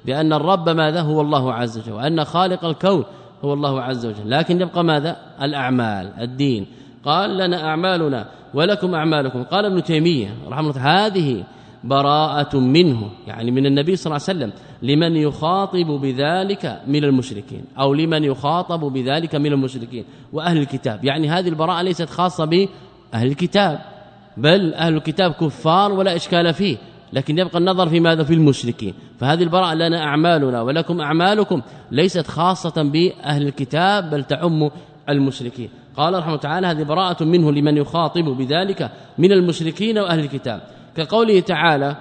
Speaker 1: بان الرب ماذا هو الله عز وجل وان خالق الكون هو الله عز وجل لكن يبقى ماذا الاعمال الدين قال لنا اعمالنا ولكم اعمالكم قال ابن تيميه رحمه الله هذه براءه منه يعني من النبي صلى الله عليه وسلم لمن يخاطب بذلك من المشركين او لمن يخاطب بذلك من المشركين واهل الكتاب يعني هذه البراءه ليست خاصه باهل الكتاب بل اهل الكتاب كفار ولا اشكال فيه لكن يبقى النظر في ماذا في المشركين فهذه البراءه لنا اعمالنا ولكم اعمالكم ليست خاصه باهل الكتاب بل تعم المشركين قال رحمه تعالى هذه براءه منه لمن يخاطب بذلك من المشركين واهل الكتاب كقوله تعالى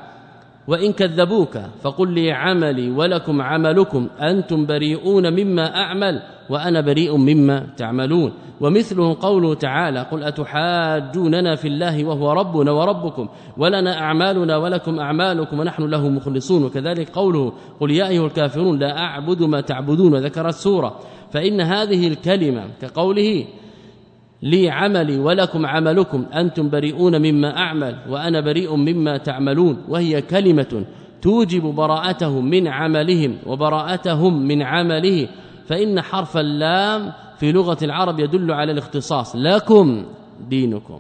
Speaker 1: وان كذبوك فقل لي عملي ولكم عملكم انتم بريئون مما اعمل وانا بريء مما تعملون ومثله قوله تعالى قل اتحاجوننا في الله وهو ربنا وربكم ولنا اعمالنا ولكم اعمالكم ونحن له مخلصون وكذلك قوله قل يا ايها الكافرون لا اعبد ما تعبدون ذكر السوره فان هذه الكلمه كقوله لي عملي ولكم عملكم أنتم بريئون مما أعمل وأنا بريء مما تعملون وهي كلمة توجب براءته من عملهم وبراءتهم من عمله فإن حرف اللام في لغة العرب يدل على الاختصاص لكم دينكم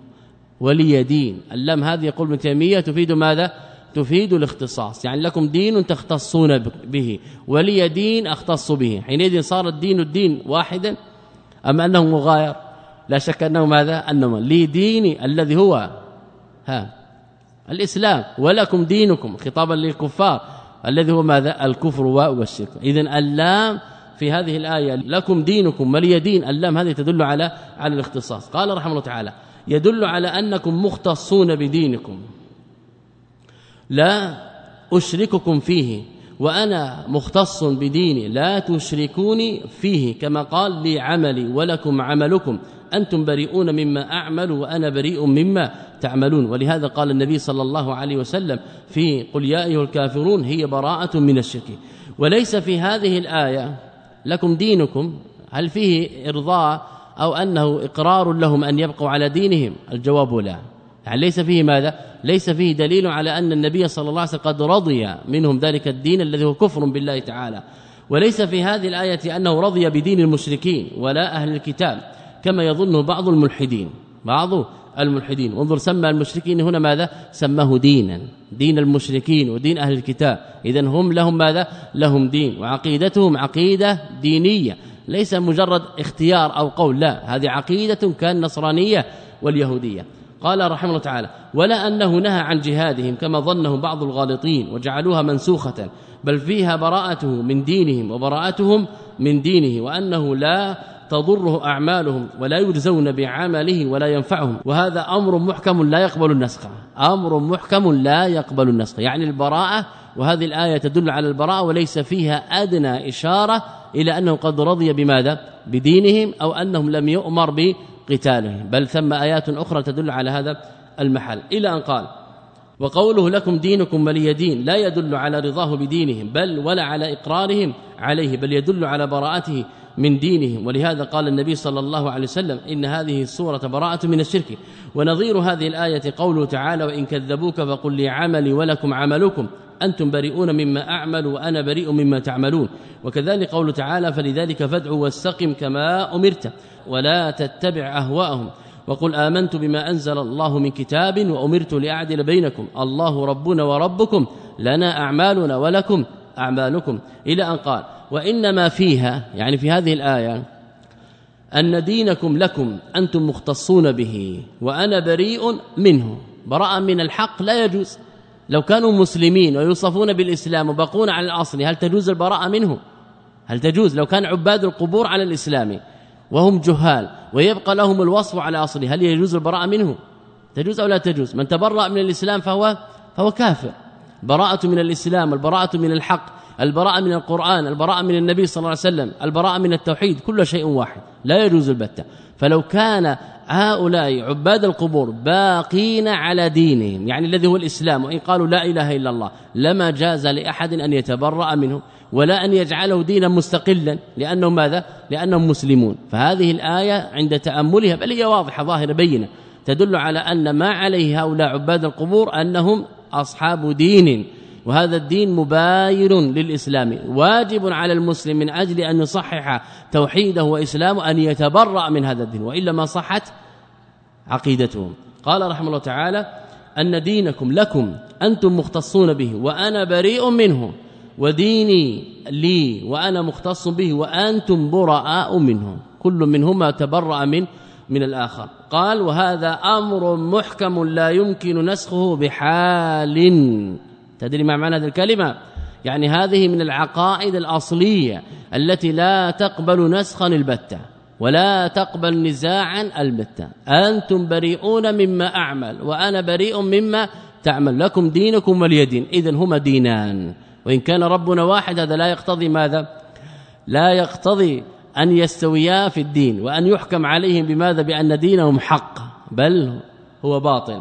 Speaker 1: ولي دين اللام هذه يقول ابن تيميه تفيد ماذا تفيد الاختصاص يعني لكم دين تختصون به ولي دين اختص به حينئذ صار الدين الدين واحدا ام انه مغاير لا شك انه ماذا انما لي ديني الذي هو ها الاسلام ولكم دينكم خطابا للكفار الذي هو ماذا الكفر والشرك اذا اللام في هذه الايه لكم دينكم ولي دين اللام هذه تدل على على الاختصاص قال رحمه الله تعالى يدل على انكم مختصون بدينكم لا اشرككم فيه وانا مختص بديني لا تشركوني فيه كما قال لي عملي ولكم عملكم أنتم بريئون مما أعمل وأنا بريء مما تعملون ولهذا قال النبي صلى الله عليه وسلم في قل يا أيها الكافرون هي براءة من الشرك وليس في هذه الآية لكم دينكم هل فيه إرضاء أو أنه إقرار لهم أن يبقوا على دينهم الجواب لا يعني ليس فيه ماذا ليس فيه دليل على أن النبي صلى الله عليه وسلم قد رضي منهم ذلك الدين الذي هو كفر بالله تعالى وليس في هذه الآية أنه رضي بدين المشركين ولا أهل الكتاب كما يظنه بعض الملحدين بعض الملحدين انظر سمى المشركين هنا ماذا سماه دينا دين المشركين ودين اهل الكتاب اذا هم لهم ماذا لهم دين وعقيدتهم عقيده دينيه ليس مجرد اختيار أو قول لا هذه عقيدة كان نصرانية واليهودية قال رحمه الله تعالى ولا أنه نهى عن جهادهم كما ظنه بعض الغالطين وجعلوها منسوخة بل فيها براءته من دينهم وبراءتهم من دينه وأنه لا تضره اعمالهم ولا يجزون بعمله ولا ينفعهم وهذا امر محكم لا يقبل النسخ امر محكم لا يقبل النسخ يعني البراءه وهذه الايه تدل على البراءه وليس فيها ادنى اشاره الى انه قد رضي بماذا بدينهم او انهم لم يؤمر بقتالهم بل ثم ايات اخرى تدل على هذا المحل الى ان قال وقوله لكم دينكم ولي دين لا يدل على رضاه بدينهم بل ولا على اقرارهم عليه بل يدل على براءته من دينهم ولهذا قال النبي صلى الله عليه وسلم إن هذه السورة براءة من الشرك ونظير هذه الآية قوله تعالى وإن كذبوك فقل لي عملي ولكم عملكم أنتم بريئون مما أعمل وأنا بريء مما تعملون وكذلك قوله تعالى فلذلك فادعوا واستقم كما أمرت ولا تتبع أهواءهم وقل آمنت بما أنزل الله من كتاب وأمرت لأعدل بينكم الله ربنا وربكم لنا أعمالنا ولكم اعمالكم الى ان قال وانما فيها يعني في هذه الايه ان دينكم لكم انتم مختصون به وانا بريء منه براء من الحق لا يجوز لو كانوا مسلمين ويوصفون بالاسلام وبقون على الاصل هل تجوز البراءه منه هل تجوز لو كان عباد القبور على الاسلام وهم جهال ويبقى لهم الوصف على اصله هل يجوز البراءه منه تجوز او لا تجوز من تبرأ من الاسلام فهو فهو كافر براءه من الإسلام البراءه من الحق البراءه من القرآن البراءه من النبي صلى الله عليه وسلم البراءه من التوحيد كل شيء واحد لا يجوز البتة فلو كان هؤلاء عباد القبور باقين على دينهم يعني الذي هو الإسلام وإن قالوا لا إله إلا الله لما جاز لأحد أن يتبرأ منه ولا أن يجعله دينا مستقلا لأنه ماذا؟ لأنهم مسلمون فهذه الآية عند تأملها بل هي واضحة ظاهرة بينة تدل على أن ما عليه هؤلاء عباد القبور أنهم أصحاب دين وهذا الدين مباير للإسلام واجب على المسلم من أجل أن يصحح توحيده وإسلامه أن يتبرأ من هذا الدين وإلا ما صحت عقيدته قال رحمه الله تعالى أن دينكم لكم أنتم مختصون به وأنا بريء منه وديني لي وأنا مختص به وأنتم براء منه كل منهما تبرأ من من الآخر قال وهذا أمر محكم لا يمكن نسخه بحال تدري ما معنى هذه الكلمة يعني هذه من العقائد الأصلية التي لا تقبل نسخا البتة ولا تقبل نزاعا البتة أنتم بريئون مما أعمل وأنا بريء مما تعمل لكم دينكم ولي دين إذن هما دينان وإن كان ربنا واحد هذا لا يقتضي ماذا لا يقتضي أن يستويا في الدين وأن يحكم عليهم بماذا بأن دينهم حق بل هو باطل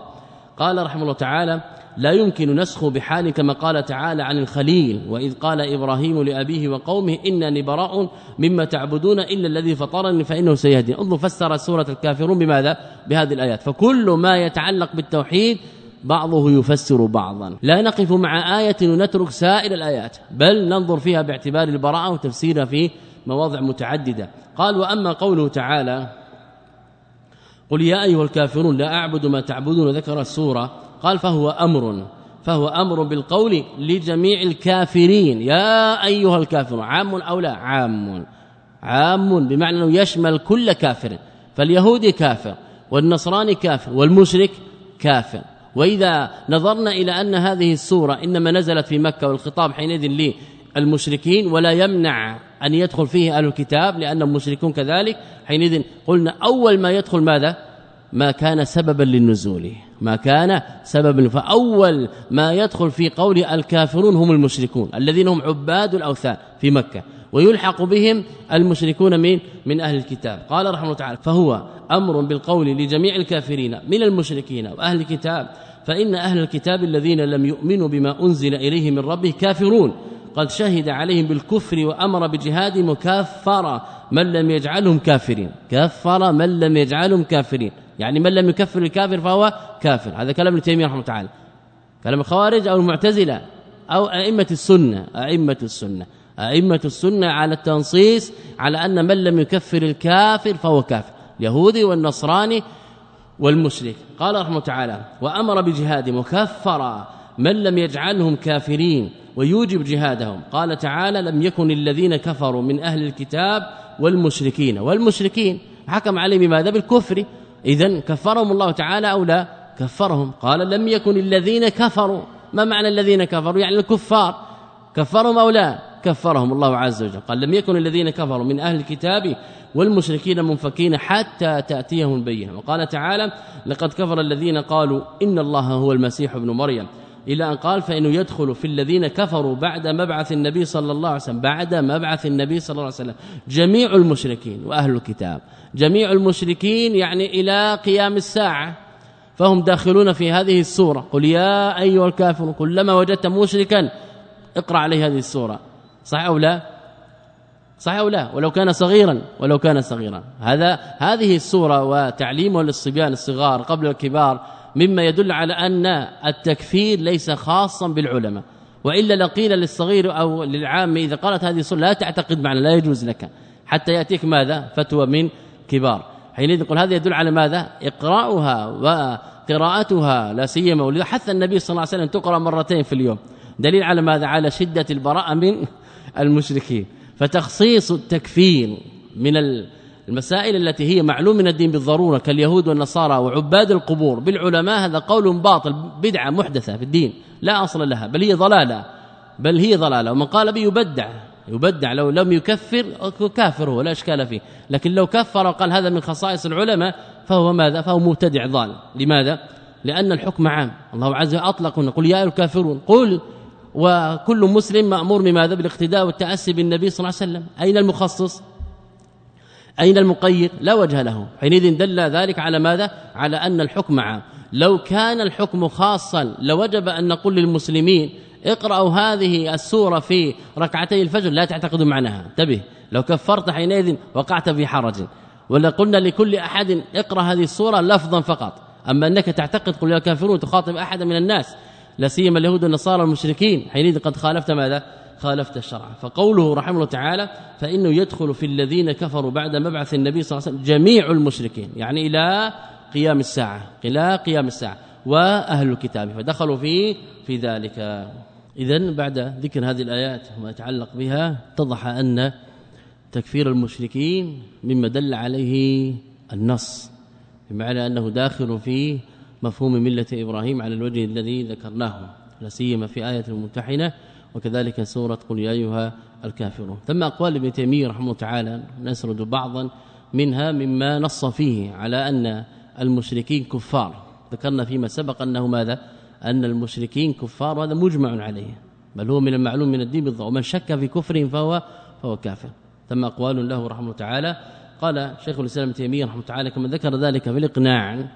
Speaker 1: قال رحمه الله تعالى لا يمكن نسخ بحال كما قال تعالى عن الخليل وإذ قال إبراهيم لأبيه وقومه إنني براء مما تعبدون إلا الذي فطرني فإنه سيهدين انظر فسر سورة الكافرون بماذا بهذه الآيات فكل ما يتعلق بالتوحيد بعضه يفسر بعضا لا نقف مع آية ونترك سائر الآيات بل ننظر فيها باعتبار البراءة وتفسيرها في مواضع متعددة قال وأما قوله تعالى قل يا أيها الكافرون لا أعبد ما تعبدون ذكر السورة قال فهو أمر فهو أمر بالقول لجميع الكافرين يا أيها الكافرون عام أو لا عام عام بمعنى أنه يشمل كل كافر فاليهودي كافر والنصراني كافر والمشرك كافر وإذا نظرنا إلى أن هذه السورة إنما نزلت في مكة والخطاب حينئذ للمشركين ولا يمنع أن يدخل فيه اهل الكتاب لانهم مشركون كذلك حينئذ قلنا أول ما يدخل ماذا ما كان سببا للنزول ما كان سببا فاول ما يدخل في قول الكافرون هم المشركون الذين هم عباد الاوثان في مكة ويلحق بهم المشركون من من اهل الكتاب قال رحمه الله تعالى فهو امر بالقول لجميع الكافرين من المشركين واهل الكتاب فان اهل الكتاب الذين لم يؤمنوا بما انزل اليه من ربه كافرون قد شهد عليهم بالكفر وامر بجهادهم وكفر من لم يجعلهم كافرين كفر من لم يجعلهم كافرين يعني من لم يكفر الكافر فهو كافر هذا كلام ابن تيميه رحمه الله تعالى كلام الخوارج او المعتزله او ائمه السنه ائمه السنه ائمه السنه على التنصيص على ان من لم يكفر الكافر فهو كافر اليهودي والنصراني والمشرك قال رحمه تعالى وامر بجهاد وكفر من لم يجعلهم كافرين ويوجب جهادهم قال تعالى لم يكن الذين كفروا من أهل الكتاب والمشركين والمشركين حكم عليهم بماذا بالكفر اذا كفرهم الله تعالى او لا كفرهم قال لم يكن الذين كفروا ما معنى الذين كفروا يعني الكفار كفرهم او لا كفرهم الله عز وجل قال لم يكن الذين كفروا من اهل الكتاب والمشركين منفكين حتى تاتيهم البينه وقال تعالى لقد كفر الذين قالوا ان الله هو المسيح ابن مريم الى ان قال فانه يدخل في الذين كفروا بعد مبعث النبي صلى الله عليه وسلم بعد مبعث النبي صلى الله عليه وسلم جميع المشركين واهل الكتاب جميع المشركين يعني الى قيام الساعه فهم داخلون في هذه السوره قل يا ايها الكافرون كلما وجدت مشركا اقرا عليه هذه السوره صح او لا صحيح او لا ولو كان صغيرا ولو كان صغيرا هذا هذه السوره وتعليمه للصبيان الصغار قبل الكبار مما يدل على أن التكفير ليس خاصا بالعلماء والا لقيل للصغير او للعام اذا قالت هذه الصوره لا تعتقد معنا لا يجوز لك حتى ياتيك ماذا فتوى من كبار حينئذ يقول هذا يدل على ماذا اقراؤها وقراءتها لا سيما ولذا حث النبي صلى الله عليه وسلم تقرا مرتين في اليوم دليل على ماذا على شده البراءه من المشركين فتخصيص التكفير من المسائل التي هي معلوم من الدين بالضروره كاليهود والنصارى وعباد القبور بالعلماء هذا قول باطل بدعه محدثه في الدين لا اصل لها بل هي ضلاله بل هي ضلاله ومن قال به يبدع يبدع لو لم يكفر كافر هو لا اشكال فيه لكن لو كفر وقال هذا من خصائص العلماء فهو ماذا فهو مبتدع ضال لماذا لان الحكم عام الله عز وجل اطلق نقول يا الكافرون قل وكل مسلم مامور بماذا بالاقتداء والتاسي بالنبي صلى الله عليه وسلم اين المخصص أين المقيد لا وجه له حينئذ دل ذلك على ماذا على أن الحكم عام لو كان الحكم خاصا لوجب أن نقول للمسلمين اقرأوا هذه السورة في ركعتي الفجر لا تعتقدوا معناها انتبه لو كفرت حينئذ وقعت في حرج ولا قلنا لكل أحد اقرأ هذه السورة لفظا فقط أما أنك تعتقد قل يا كافرون تخاطب أحد من الناس لا سيما اليهود والنصارى والمشركين حينئذ قد خالفت ماذا خالفت الشرع فقوله رحمه الله تعالى فانه يدخل في الذين كفروا بعد مبعث النبي صلى الله عليه وسلم جميع المشركين يعني الى قيام الساعه الى قيام الساعه واهل الكتاب فدخلوا في في ذلك اذا بعد ذكر هذه الايات وما يتعلق بها اتضح ان تكفير المشركين مما دل عليه النص بمعنى انه داخل في مفهوم مله ابراهيم على الوجه الذي ذكرناه لا سيما في ايه الممتحنه وكذلك سوره قل يا ايها الكافرون ثم اقوال ابن تيميه رحمه الله تعالى نسرد بعضا منها مما نص فيه على أن المشركين كفار ذكرنا فيما سبق انه ماذا أن المشركين كفار وهذا مجمع عليه بل هو من المعلوم من الدين بالضبط ومن شك في كفرهم فهو فهو كافر ثم اقوال له رحمه الله تعالى قال شيخ الاسلام ابن تيميه رحمه الله تعالى كما ذكر ذلك في الاقناع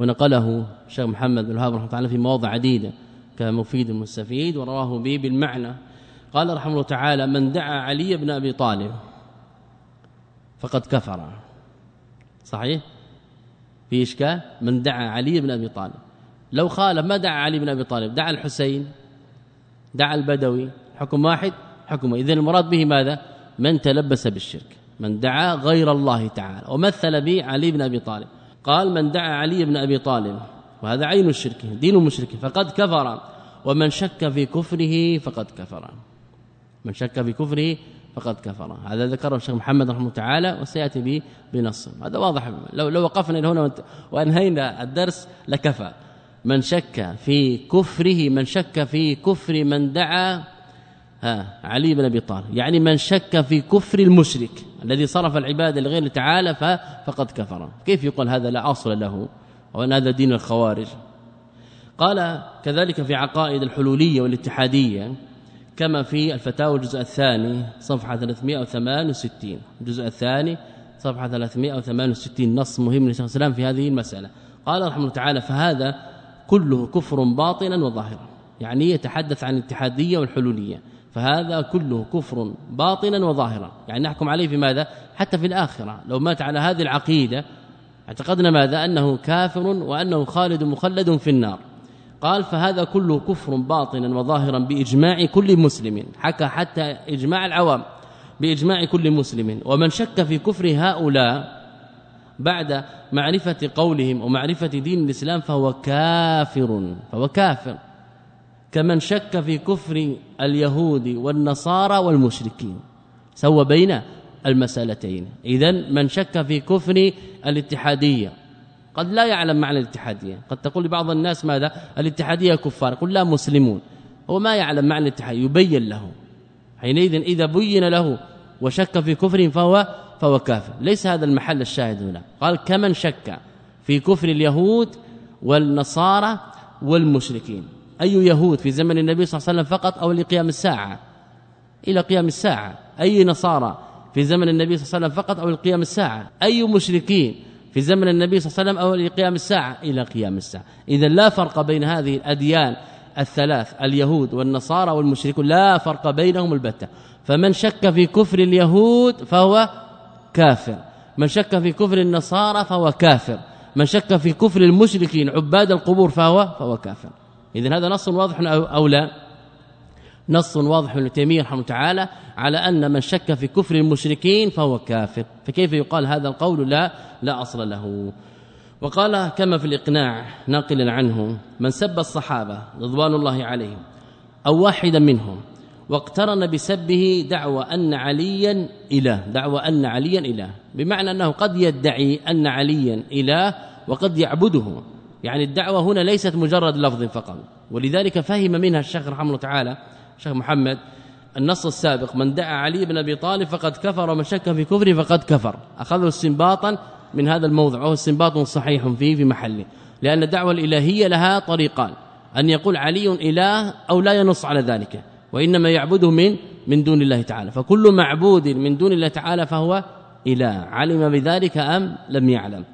Speaker 1: ونقله الشيخ محمد بن الوهاب رحمه الله تعالى في مواضع عديده كمفيد المستفيد ورواه به بالمعنى قال رحمه الله تعالى من دعا علي بن ابي طالب فقد كفر صحيح في اشكال من دعا علي بن ابي طالب لو خالف ما دعا علي بن ابي طالب دعا الحسين دعا البدوي حكم واحد حكم اذا المراد به ماذا من تلبس بالشرك من دعا غير الله تعالى ومثل به علي بن ابي طالب قال من دعا علي بن ابي طالب وهذا عين الشرك دين المشركين فقد كفر ومن شك في كفره فقد كفر من شك في كفره فقد كفر هذا ذكره الشيخ محمد رحمه الله تعالى وسياتي به بنص هذا واضح لو لو وقفنا هنا وانهينا الدرس لكفى من شك في كفره من شك في كفر من دعا ها علي بن ابي طالب يعني من شك في كفر المشرك الذي صرف العباده لغير تعالى فقد كفر كيف يقال هذا لا اصل له وان هذا دين الخوارج قال كذلك في عقائد الحلوليه والاتحاديه كما في الفتاوى الجزء الثاني صفحه 368 الجزء الثاني صفحه 368 نص مهم للشيخ الاسلام في هذه المساله قال رحمه الله تعالى فهذا كله كفر باطنا وظاهرا يعني يتحدث عن الاتحاديه والحلوليه فهذا كله كفر باطنا وظاهرا يعني نحكم عليه في ماذا حتى في الاخره لو مات على هذه العقيده اعتقدنا ماذا انه كافر وانه خالد مخلد في النار قال فهذا كله كفر باطنا وظاهرا باجماع كل مسلم حكى حتى اجماع العوام باجماع كل مسلم ومن شك في كفر هؤلاء بعد معرفة قولهم ومعرفة دين الإسلام فهو كافر فهو كافر كمن شك في كفر اليهود والنصارى والمشركين سوى بين المسالتين اذا من شك في كفر الاتحاديه قد لا يعلم معنى الاتحاديه قد تقول لبعض الناس ماذا الاتحاديه كفار قل لا مسلمون هو ما يعلم معنى الاتحاديه يبين له حينئذ اذا بين له وشك في كفر فهو فهو كافر ليس هذا المحل الشاهد هنا قال كمن شك في كفر اليهود والنصارى والمشركين أي يهود في زمن النبي صلى الله عليه وسلم فقط أو لقيام الساعة إلى قيام الساعة أي نصارى في زمن النبي صلى الله عليه وسلم فقط أو لقيام الساعة أي مشركين في زمن النبي صلى الله عليه وسلم او لقيام الساعه الى قيام الساعه اذا لا فرق بين هذه الاديان الثلاث اليهود والنصارى والمشركون لا فرق بينهم البتة فمن شك في كفر اليهود فهو كافر من شك في كفر النصارى فهو كافر من شك في كفر المشركين عباد القبور فهو فهو كافر اذا هذا نص واضح او لا نص واضح من تيميه رحمه تعالى على أن من شك في كفر المشركين فهو كافر فكيف يقال هذا القول لا لا اصل له وقال كما في الاقناع ناقلا عنه من سب الصحابه رضوان الله عليهم او واحدا منهم واقترن بسبه دعوى ان عليا اله دعوى ان عليا اله بمعنى انه قد يدعي ان عليا اله وقد يعبده يعني الدعوه هنا ليست مجرد لفظ فقط ولذلك فهم منها الشيخ رحمه الله تعالى شيخ محمد النص السابق من دعا علي بن ابي طالب فقد كفر ومن شك في كفره فقد كفر اخذوا استنباطا من هذا الموضع وهو استنباط صحيح فيه في محله لان الدعوه الالهيه لها طريقان أن يقول علي اله او لا ينص على ذلك وانما يعبده من من دون الله تعالى فكل معبود من دون الله تعالى فهو اله علم بذلك ام لم يعلم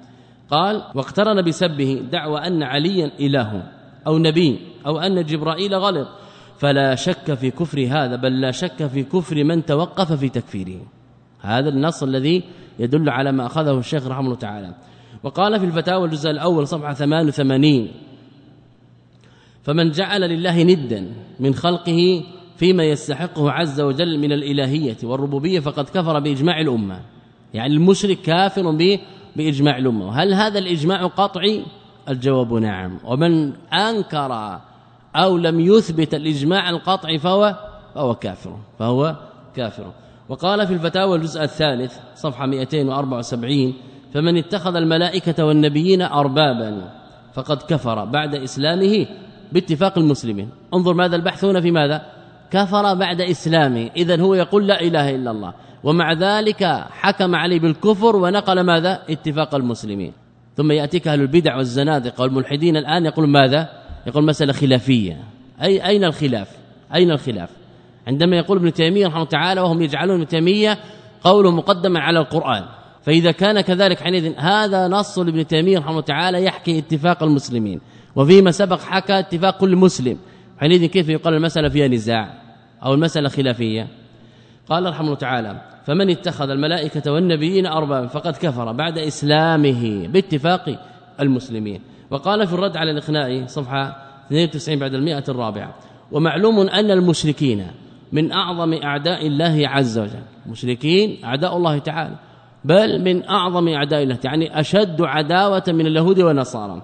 Speaker 1: قال واقترن بسبه دعوى ان عليا اله او نبي او ان جبرائيل غلط فلا شك في كفر هذا بل لا شك في كفر من توقف في تكفيره هذا النص الذي يدل على ما اخذه الشيخ رحمه الله تعالى وقال في الفتاوى الجزء الاول صفحه 88 فمن جعل لله ندا من خلقه فيما يستحقه عز وجل من الالهيه والربوبيه فقد كفر باجماع الامه يعني المشرك كافر باجماع الامه هل هذا الاجماع قطعي الجواب نعم ومن انكر أو لم يثبت الإجماع القطعي فهو فهو كافر فهو كافر وقال في الفتاوى الجزء الثالث صفحة 274 فمن اتخذ الملائكة والنبيين أربابا فقد كفر بعد إسلامه باتفاق المسلمين انظر ماذا البحث هنا في ماذا كفر بعد إسلامه إذا هو يقول لا إله إلا الله ومع ذلك حكم عليه بالكفر ونقل ماذا اتفاق المسلمين ثم يأتيك أهل البدع والزنادقة والملحدين الآن يقول ماذا يقول مساله خلافيه اي اين الخلاف اين الخلاف عندما يقول ابن تيميه رحمه الله تعالى وهم يجعلون ابن تيميه قوله مقدما على القرآن فإذا كان كذلك حينئذ هذا نص لابن تيميه رحمه الله تعالى يحكي اتفاق المسلمين وفيما سبق حكى اتفاق كل مسلم حينئذ كيف يقال المساله فيها نزاع أو المساله خلافيه قال رحمه الله تعالى فمن اتخذ الملائكه والنبيين اربابا فقد كفر بعد اسلامه باتفاق المسلمين وقال في الرد على الاقناع صفحه 92 بعد المئة الرابعه ومعلوم أن المشركين من أعظم أعداء الله عز وجل مشركين اعداء الله تعالى بل من أعظم أعداء الله يعني أشد عداوة من اليهود والنصارى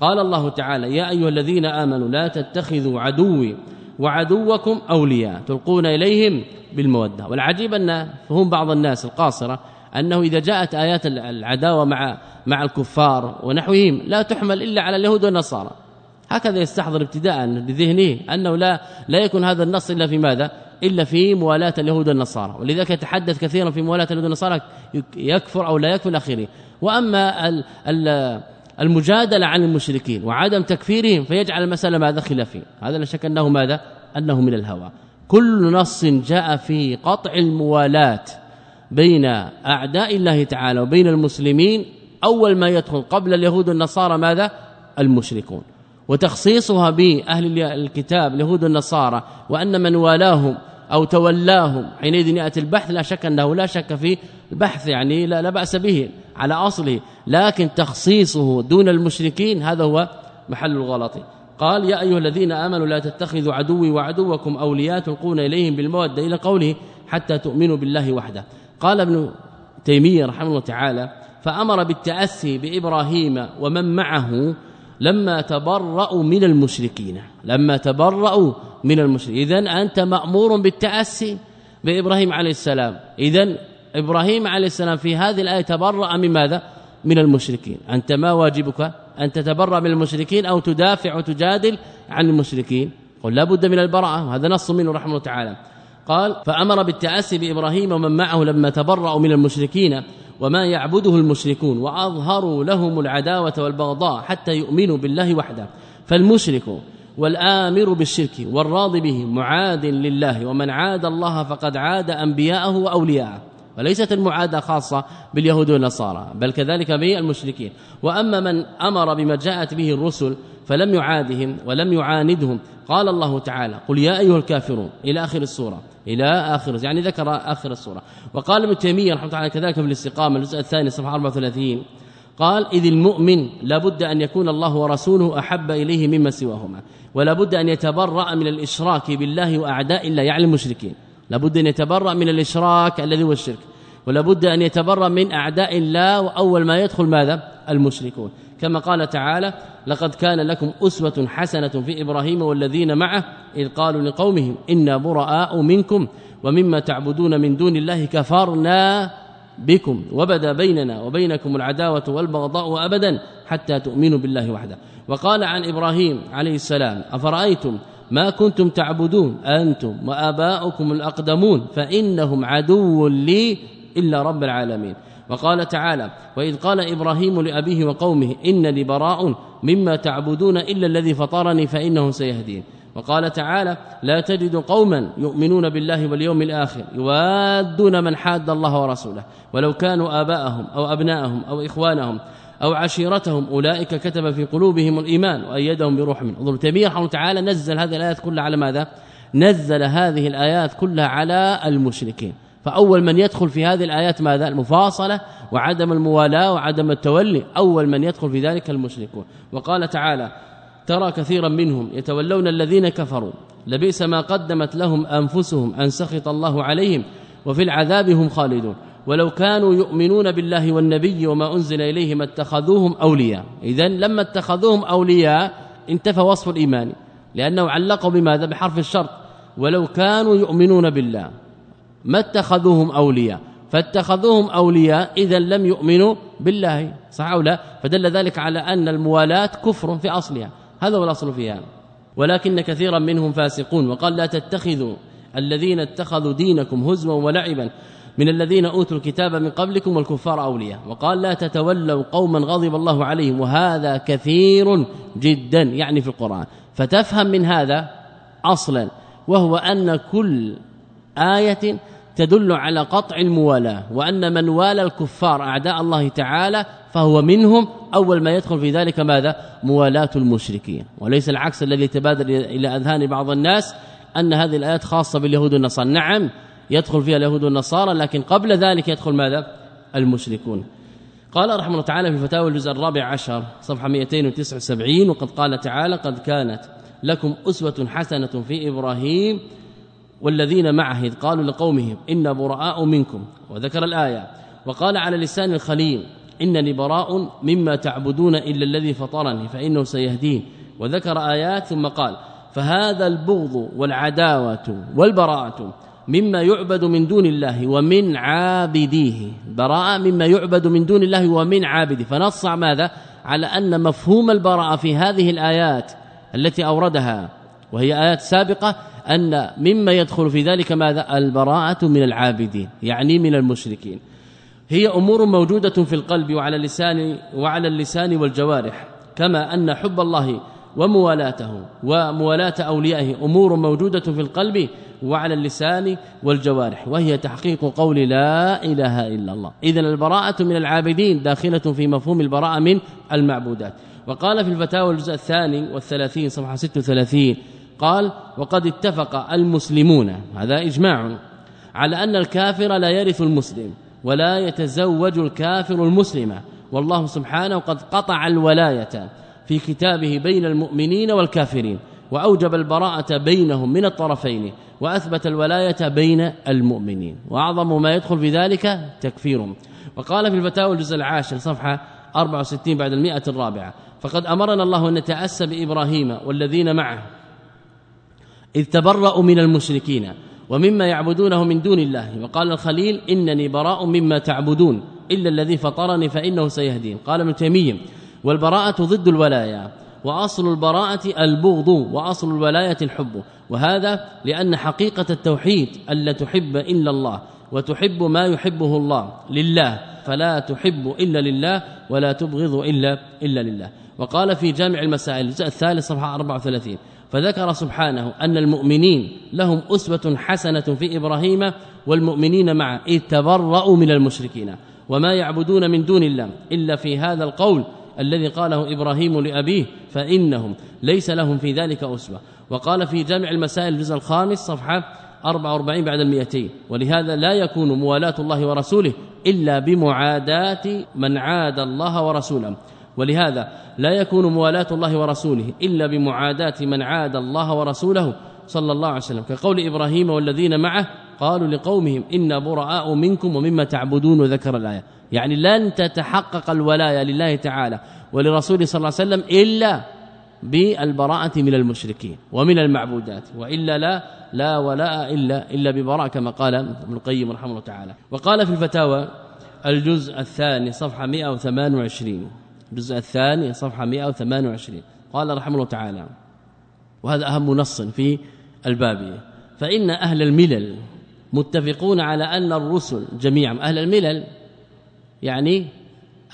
Speaker 1: قال الله تعالى يا ايها الذين امنوا لا تتخذوا عدوي وعدوكم اولياء تلقون اليهم بالموده والعجيب ان فهم بعض الناس القاصره انه اذا جاءت ايات العداوه مع مع الكفار ونحوهم لا تحمل الا على اليهود والنصارى هكذا يستحضر ابتداء بذهنه انه لا لا يكون هذا النص الا في ماذا الا في موالاه اليهود والنصارى ولذلك يتحدث كثيرا في موالاه اليهود والنصارى يكفر او لا يكفر اخره واما ال ال المجادله عن المشركين وعدم تكفيرهم فيجعل المساله ماذا خلافي هذا لا شك انه ماذا انه من الهوى كل نص جاء فيه قطع الموالاه بين اعداء الله تعالى وبين المسلمين اول ما يدخل قبل اليهود والنصارى ماذا المشركون وتخصيصها باهل الكتاب اليهود والنصارى وان من والاهم أو تولاهم حينئذ ياتي البحث لا شك انه لا شك في البحث يعني لا, لا باس به على اصله لكن تخصيصه دون المشركين هذا هو محل الغلط قال يا ايها الذين امنوا لا تتخذوا عدوي وعدوكم اولياء تلقون اليهم بالموده الى قوله حتى تؤمنوا بالله وحده قال ابن تيميه رحمه الله تعالى فامر بالتاسي بابراهيم ومن معه لما تبرأوا من المشركين لما تبرأوا من المشركين اذا انت مأمور بالتاسي بابراهيم عليه السلام اذا ابراهيم عليه السلام في هذه الايه تبرأ من ماذا من المشركين انت ما واجبك ان تتبرأ من المشركين او تدافع وتجادل عن المشركين قل لا بد من البراءه وهذا نص منه رحمه الله تعالى قال فأمر بالتعسي بإبراهيم ومن معه لما تبرأوا من المشركين وما يعبده المشركون وأظهروا لهم العداوة والبغضاء حتى يؤمنوا بالله وحده فالمشرك والآمر بالشرك والراضي به معاد لله ومن عاد الله فقد عاد أنبياءه وأولياءه وليست المعاده خاصه باليهود والنصارى بل كذلك بالمشركين واما من امر بما جاءت به الرسل فلم يعادهم ولم يعاندهم قال الله تعالى قل يا ايها الكافرون الى اخر السوره الى اخر يعني ذكر اخر السوره وقال ابن تيميه رحمه الله كذلك في الاستقامه الجزء الثاني صفحه 34 قال اذ المؤمن لابد ان يكون الله ورسوله احب اليه مما سواهما ولابد ان يتبرأ من الاشراك بالله واعداء الله يعني المشركين لابد ان يتبرأ من الاشراك الذي هو الشرك ولابد ان يتبرأ من اعداء الله واول ما يدخل ماذا المشركون كما قال تعالى لقد كان لكم أسوة حسنة في إبراهيم والذين معه إذ قالوا لقومهم إنا براء منكم ومما تعبدون من دون الله كفرنا بكم وبدا بيننا وبينكم العداوة والبغضاء أبدا حتى تؤمنوا بالله وحده وقال عن إبراهيم عليه السلام أفرأيتم ما كنتم تعبدون أنتم وآباؤكم الأقدمون فإنهم عدو لي إلا رب العالمين وقال تعالى وإذ قال إبراهيم لأبيه وقومه إنني براء مما تعبدون إلا الذي فطرني فإنه سيهدين وقال تعالى لا تجد قوما يؤمنون بالله واليوم الآخر يوادون من حاد الله ورسوله ولو كانوا آباءهم أو أبناءهم أو إخوانهم أو عشيرتهم أولئك كتب في قلوبهم الإيمان وأيدهم بروح منه ابن تيمية رحمه تعالى نزل هذه الآيات كلها على ماذا؟ نزل هذه الآيات كلها على المشركين فاول من يدخل في هذه الايات ماذا المفاصله وعدم الموالاه وعدم التولي اول من يدخل في ذلك المشركون وقال تعالى ترى كثيرا منهم يتولون الذين كفروا لبئس ما قدمت لهم انفسهم ان سخط الله عليهم وفي العذاب هم خالدون ولو كانوا يؤمنون بالله والنبي وما انزل اليهم اتخذوهم اولياء اذا لما اتخذوهم اولياء انتفى وصف الايمان لانه علقوا بماذا بحرف الشرط ولو كانوا يؤمنون بالله ما اتخذوهم اولياء فاتخذوهم اولياء اذا لم يؤمنوا بالله صح او لا فدل ذلك على أن الموالاه كفر في اصلها هذا هو الاصل فيها ولكن كثيرا منهم فاسقون وقال لا تتخذوا الذين اتخذوا دينكم هزوا ولعبا من الذين اوتوا الكتاب من قبلكم والكفار اولياء وقال لا تتولوا قوما غضب الله عليهم وهذا كثير جدا يعني في القرآن فتفهم من هذا اصلا وهو أن كل آية تدل على قطع الموالاه وان من والى الكفار اعداء الله تعالى فهو منهم اول ما يدخل في ذلك ماذا موالاه المشركين وليس العكس الذي تبادر الى اذهان بعض الناس ان هذه الايات خاصه باليهود والنصارى نعم يدخل فيها اليهود والنصارى لكن قبل ذلك يدخل ماذا المشركون قال رحمه الله تعالى في فتاوى الجزء الرابع عشر صفحه 279 وقد قال تعالى قد كانت لكم اسوه حسنه في ابراهيم والذين معه إذ قالوا لقومهم إنا براء منكم وذكر الآية وقال على لسان الخليل إنني براء مما تعبدون إلا الذي فطرني فإنه سيهدين وذكر آيات ثم قال فهذا البغض والعداوة والبراءة مما يعبد من دون الله ومن عابديه براء مما يعبد من دون الله ومن عابده فنص ماذا على أن مفهوم البراءة في هذه الآيات التي أوردها وهي آيات سابقة أن مما يدخل في ذلك ماذا البراءة من العابدين يعني من المشركين هي أمور موجودة في القلب وعلى اللسان وعلى اللسان والجوارح كما أن حب الله وموالاته وموالاة أوليائه أمور موجودة في القلب وعلى اللسان والجوارح وهي تحقيق قول لا إله إلا الله إذا البراءة من العابدين داخلة في مفهوم البراءة من المعبودات وقال في الفتاوى الجزء الثاني والثلاثين صفحة 36 قال وقد اتفق المسلمون هذا اجماع على أن الكافر لا يرث المسلم ولا يتزوج الكافر المسلمه والله سبحانه قد قطع الولايه في كتابه بين المؤمنين والكافرين واوجب البراءه بينهم من الطرفين واثبت الولايه بين المؤمنين واعظم ما يدخل في ذلك تكفيرهم وقال في الفتاوى الجزء العاشر صفحه 64 بعد المئة الرابعه فقد امرنا الله ان نتاسى بابراهيم والذين معه اذ تبرأوا من المشركين ومما يعبدونه من دون الله وقال الخليل انني براء مما تعبدون الا الذي فطرني فانه سيهدين قال ابن تيميه والبراءه ضد الولايه واصل البراءه البغض واصل الولايه الحب وهذا لأن حقيقة التوحيد الا تحب الا الله وتحب ما يحبه الله لله فلا تحب الا لله ولا تبغض الا الا لله وقال في جامع المسائل الجزء الثالث صفحه 34 فذكر سبحانه أن المؤمنين لهم أسوة حسنة في إبراهيم والمؤمنين معه إذ تبرأوا من المشركين وما يعبدون من دون الله إلا في هذا القول الذي قاله إبراهيم لأبيه فإنهم ليس لهم في ذلك أسوة وقال في جامع المسائل الجزء الخامس صفحة 44 بعد المئتين ولهذا لا يكون موالاة الله ورسوله إلا بمعاداة من عاد الله ورسوله ولهذا لا يكون موالاه الله ورسوله الا بمعاداه من عاد الله ورسوله صلى الله عليه وسلم كقول ابراهيم والذين معه قالوا لقومهم إنا براء منكم ومما تعبدون وذكر الايه يعني لن تتحقق الولايه لله تعالى ولرسوله صلى الله عليه وسلم الا بالبراءه من المشركين ومن المعبودات والا لا لا ولاء الا الا ببراءه كما قال ابن القيم رحمه الله تعالى وقال في الفتاوى الجزء الثاني صفحه 128 الجزء الثاني صفحه 128 قال رحمه الله تعالى وهذا اهم نص في الباب فان اهل الملل متفقون على أن الرسل جميعا اهل الملل يعني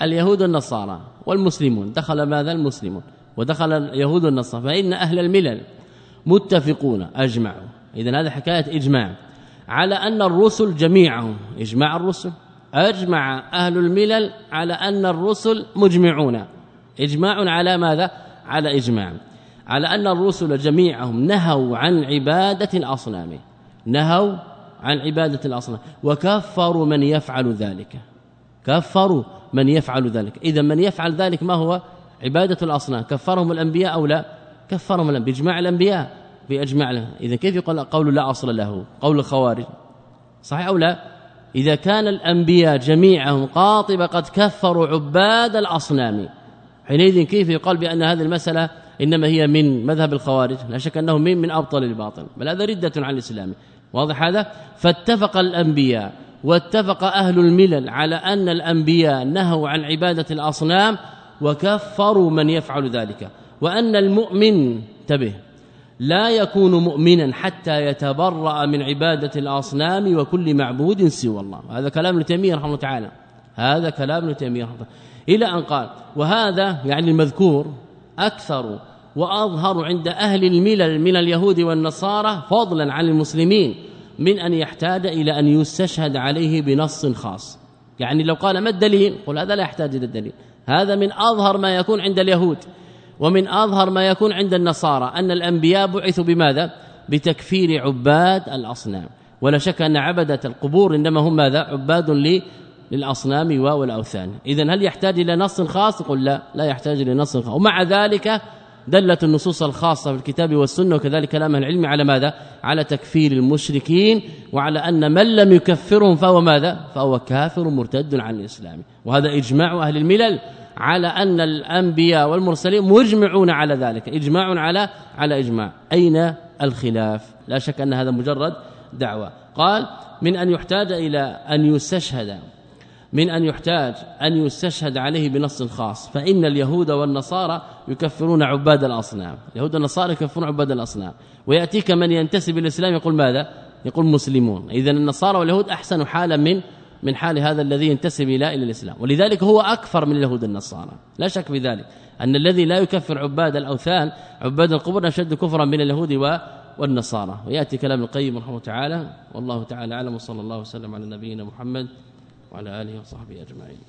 Speaker 1: اليهود والنصارى والمسلمون دخل ماذا المسلمون ودخل اليهود والنصارى فان اهل الملل متفقون اجمعوا اذا هذا حكايه اجماع على أن الرسل جميعهم اجماع الرسل اجمع اهل الملل على أن الرسل مجمعون اجماع على ماذا على اجماع على أن الرسل جميعهم نهوا عن عبادة الاصنام نهوا عن عبادة الاصنام وكفروا من يفعل ذلك كفروا من يفعل ذلك اذا من يفعل ذلك ما هو عباده الاصنام كفرهم الانبياء او لا كفرهم الانبياء باجماع الانبياء باجماع اذا كيف يقول قول لا اصل له قول الخوارج صحيح او لا إذا كان الأنبياء جميعهم قاطبة قد كفروا عباد الأصنام حينئذ كيف يقال بأن هذه المسألة إنما هي من مذهب الخوارج لا شك أنه من من أبطل الباطل بل هذا ردة عن الإسلام واضح هذا فاتفق الأنبياء واتفق أهل الملل على أن الأنبياء نهوا عن عبادة الأصنام وكفروا من يفعل ذلك وأن المؤمن تبه لا يكون مؤمنا حتى يتبرأ من عبادة الأصنام وكل معبود سوى الله هذا كلام ابن تيميه رحمه الله تعالى هذا كلام ابن تيميه رحمه الله الى ان قال وهذا يعني المذكور اكثر واظهر عند اهل الملل من اليهود والنصارى فضلا عن المسلمين من أن يحتاج إلى أن يستشهد عليه بنص خاص يعني لو قال ما الدليل قل هذا لا يحتاج إلى الدليل هذا من أظهر ما يكون عند اليهود ومن اظهر ما يكون عند النصارى أن الانبياء بعثوا بماذا بتكفير عباد الاصنام ولا شك ان عبده القبور انما هم ماذا عباد للاصنام والاوثان اذا هل يحتاج الى نص خاص قل لا لا يحتاج الى نص خاص ومع ذلك دلت النصوص الخاصه في الكتاب والسنه وكذلك كلام العلم على ماذا على تكفير المشركين وعلى أن من لم يكفرهم فهو ماذا فهو كافر مرتد عن الاسلام وهذا اجماع اهل الملل على أن الأنبياء والمرسلين مجمعون على ذلك اجماع على على اجماع أين الخلاف لا شك أن هذا مجرد دعوة قال من أن يحتاج إلى أن يستشهد من أن يحتاج أن يستشهد عليه بنص خاص فإن اليهود والنصارى يكفرون عباد الأصنام اليهود والنصارى يكفرون عباد الأصنام ويأتيك من ينتسب الإسلام يقول ماذا يقول مسلمون إذا النصارى واليهود أحسن حالا من من حال هذا الذي ينتسب الى الى الاسلام ولذلك هو اكفر من اليهود النصارى لا شك في ذلك ان الذي لا يكفر عباد الاوثان عباد القبور اشد كفرا من اليهود والنصارى وياتي كلام القيم رحمه تعالى والله تعالى اعلم وصلى الله وسلم على نبينا محمد وعلى اله وصحبه اجمعين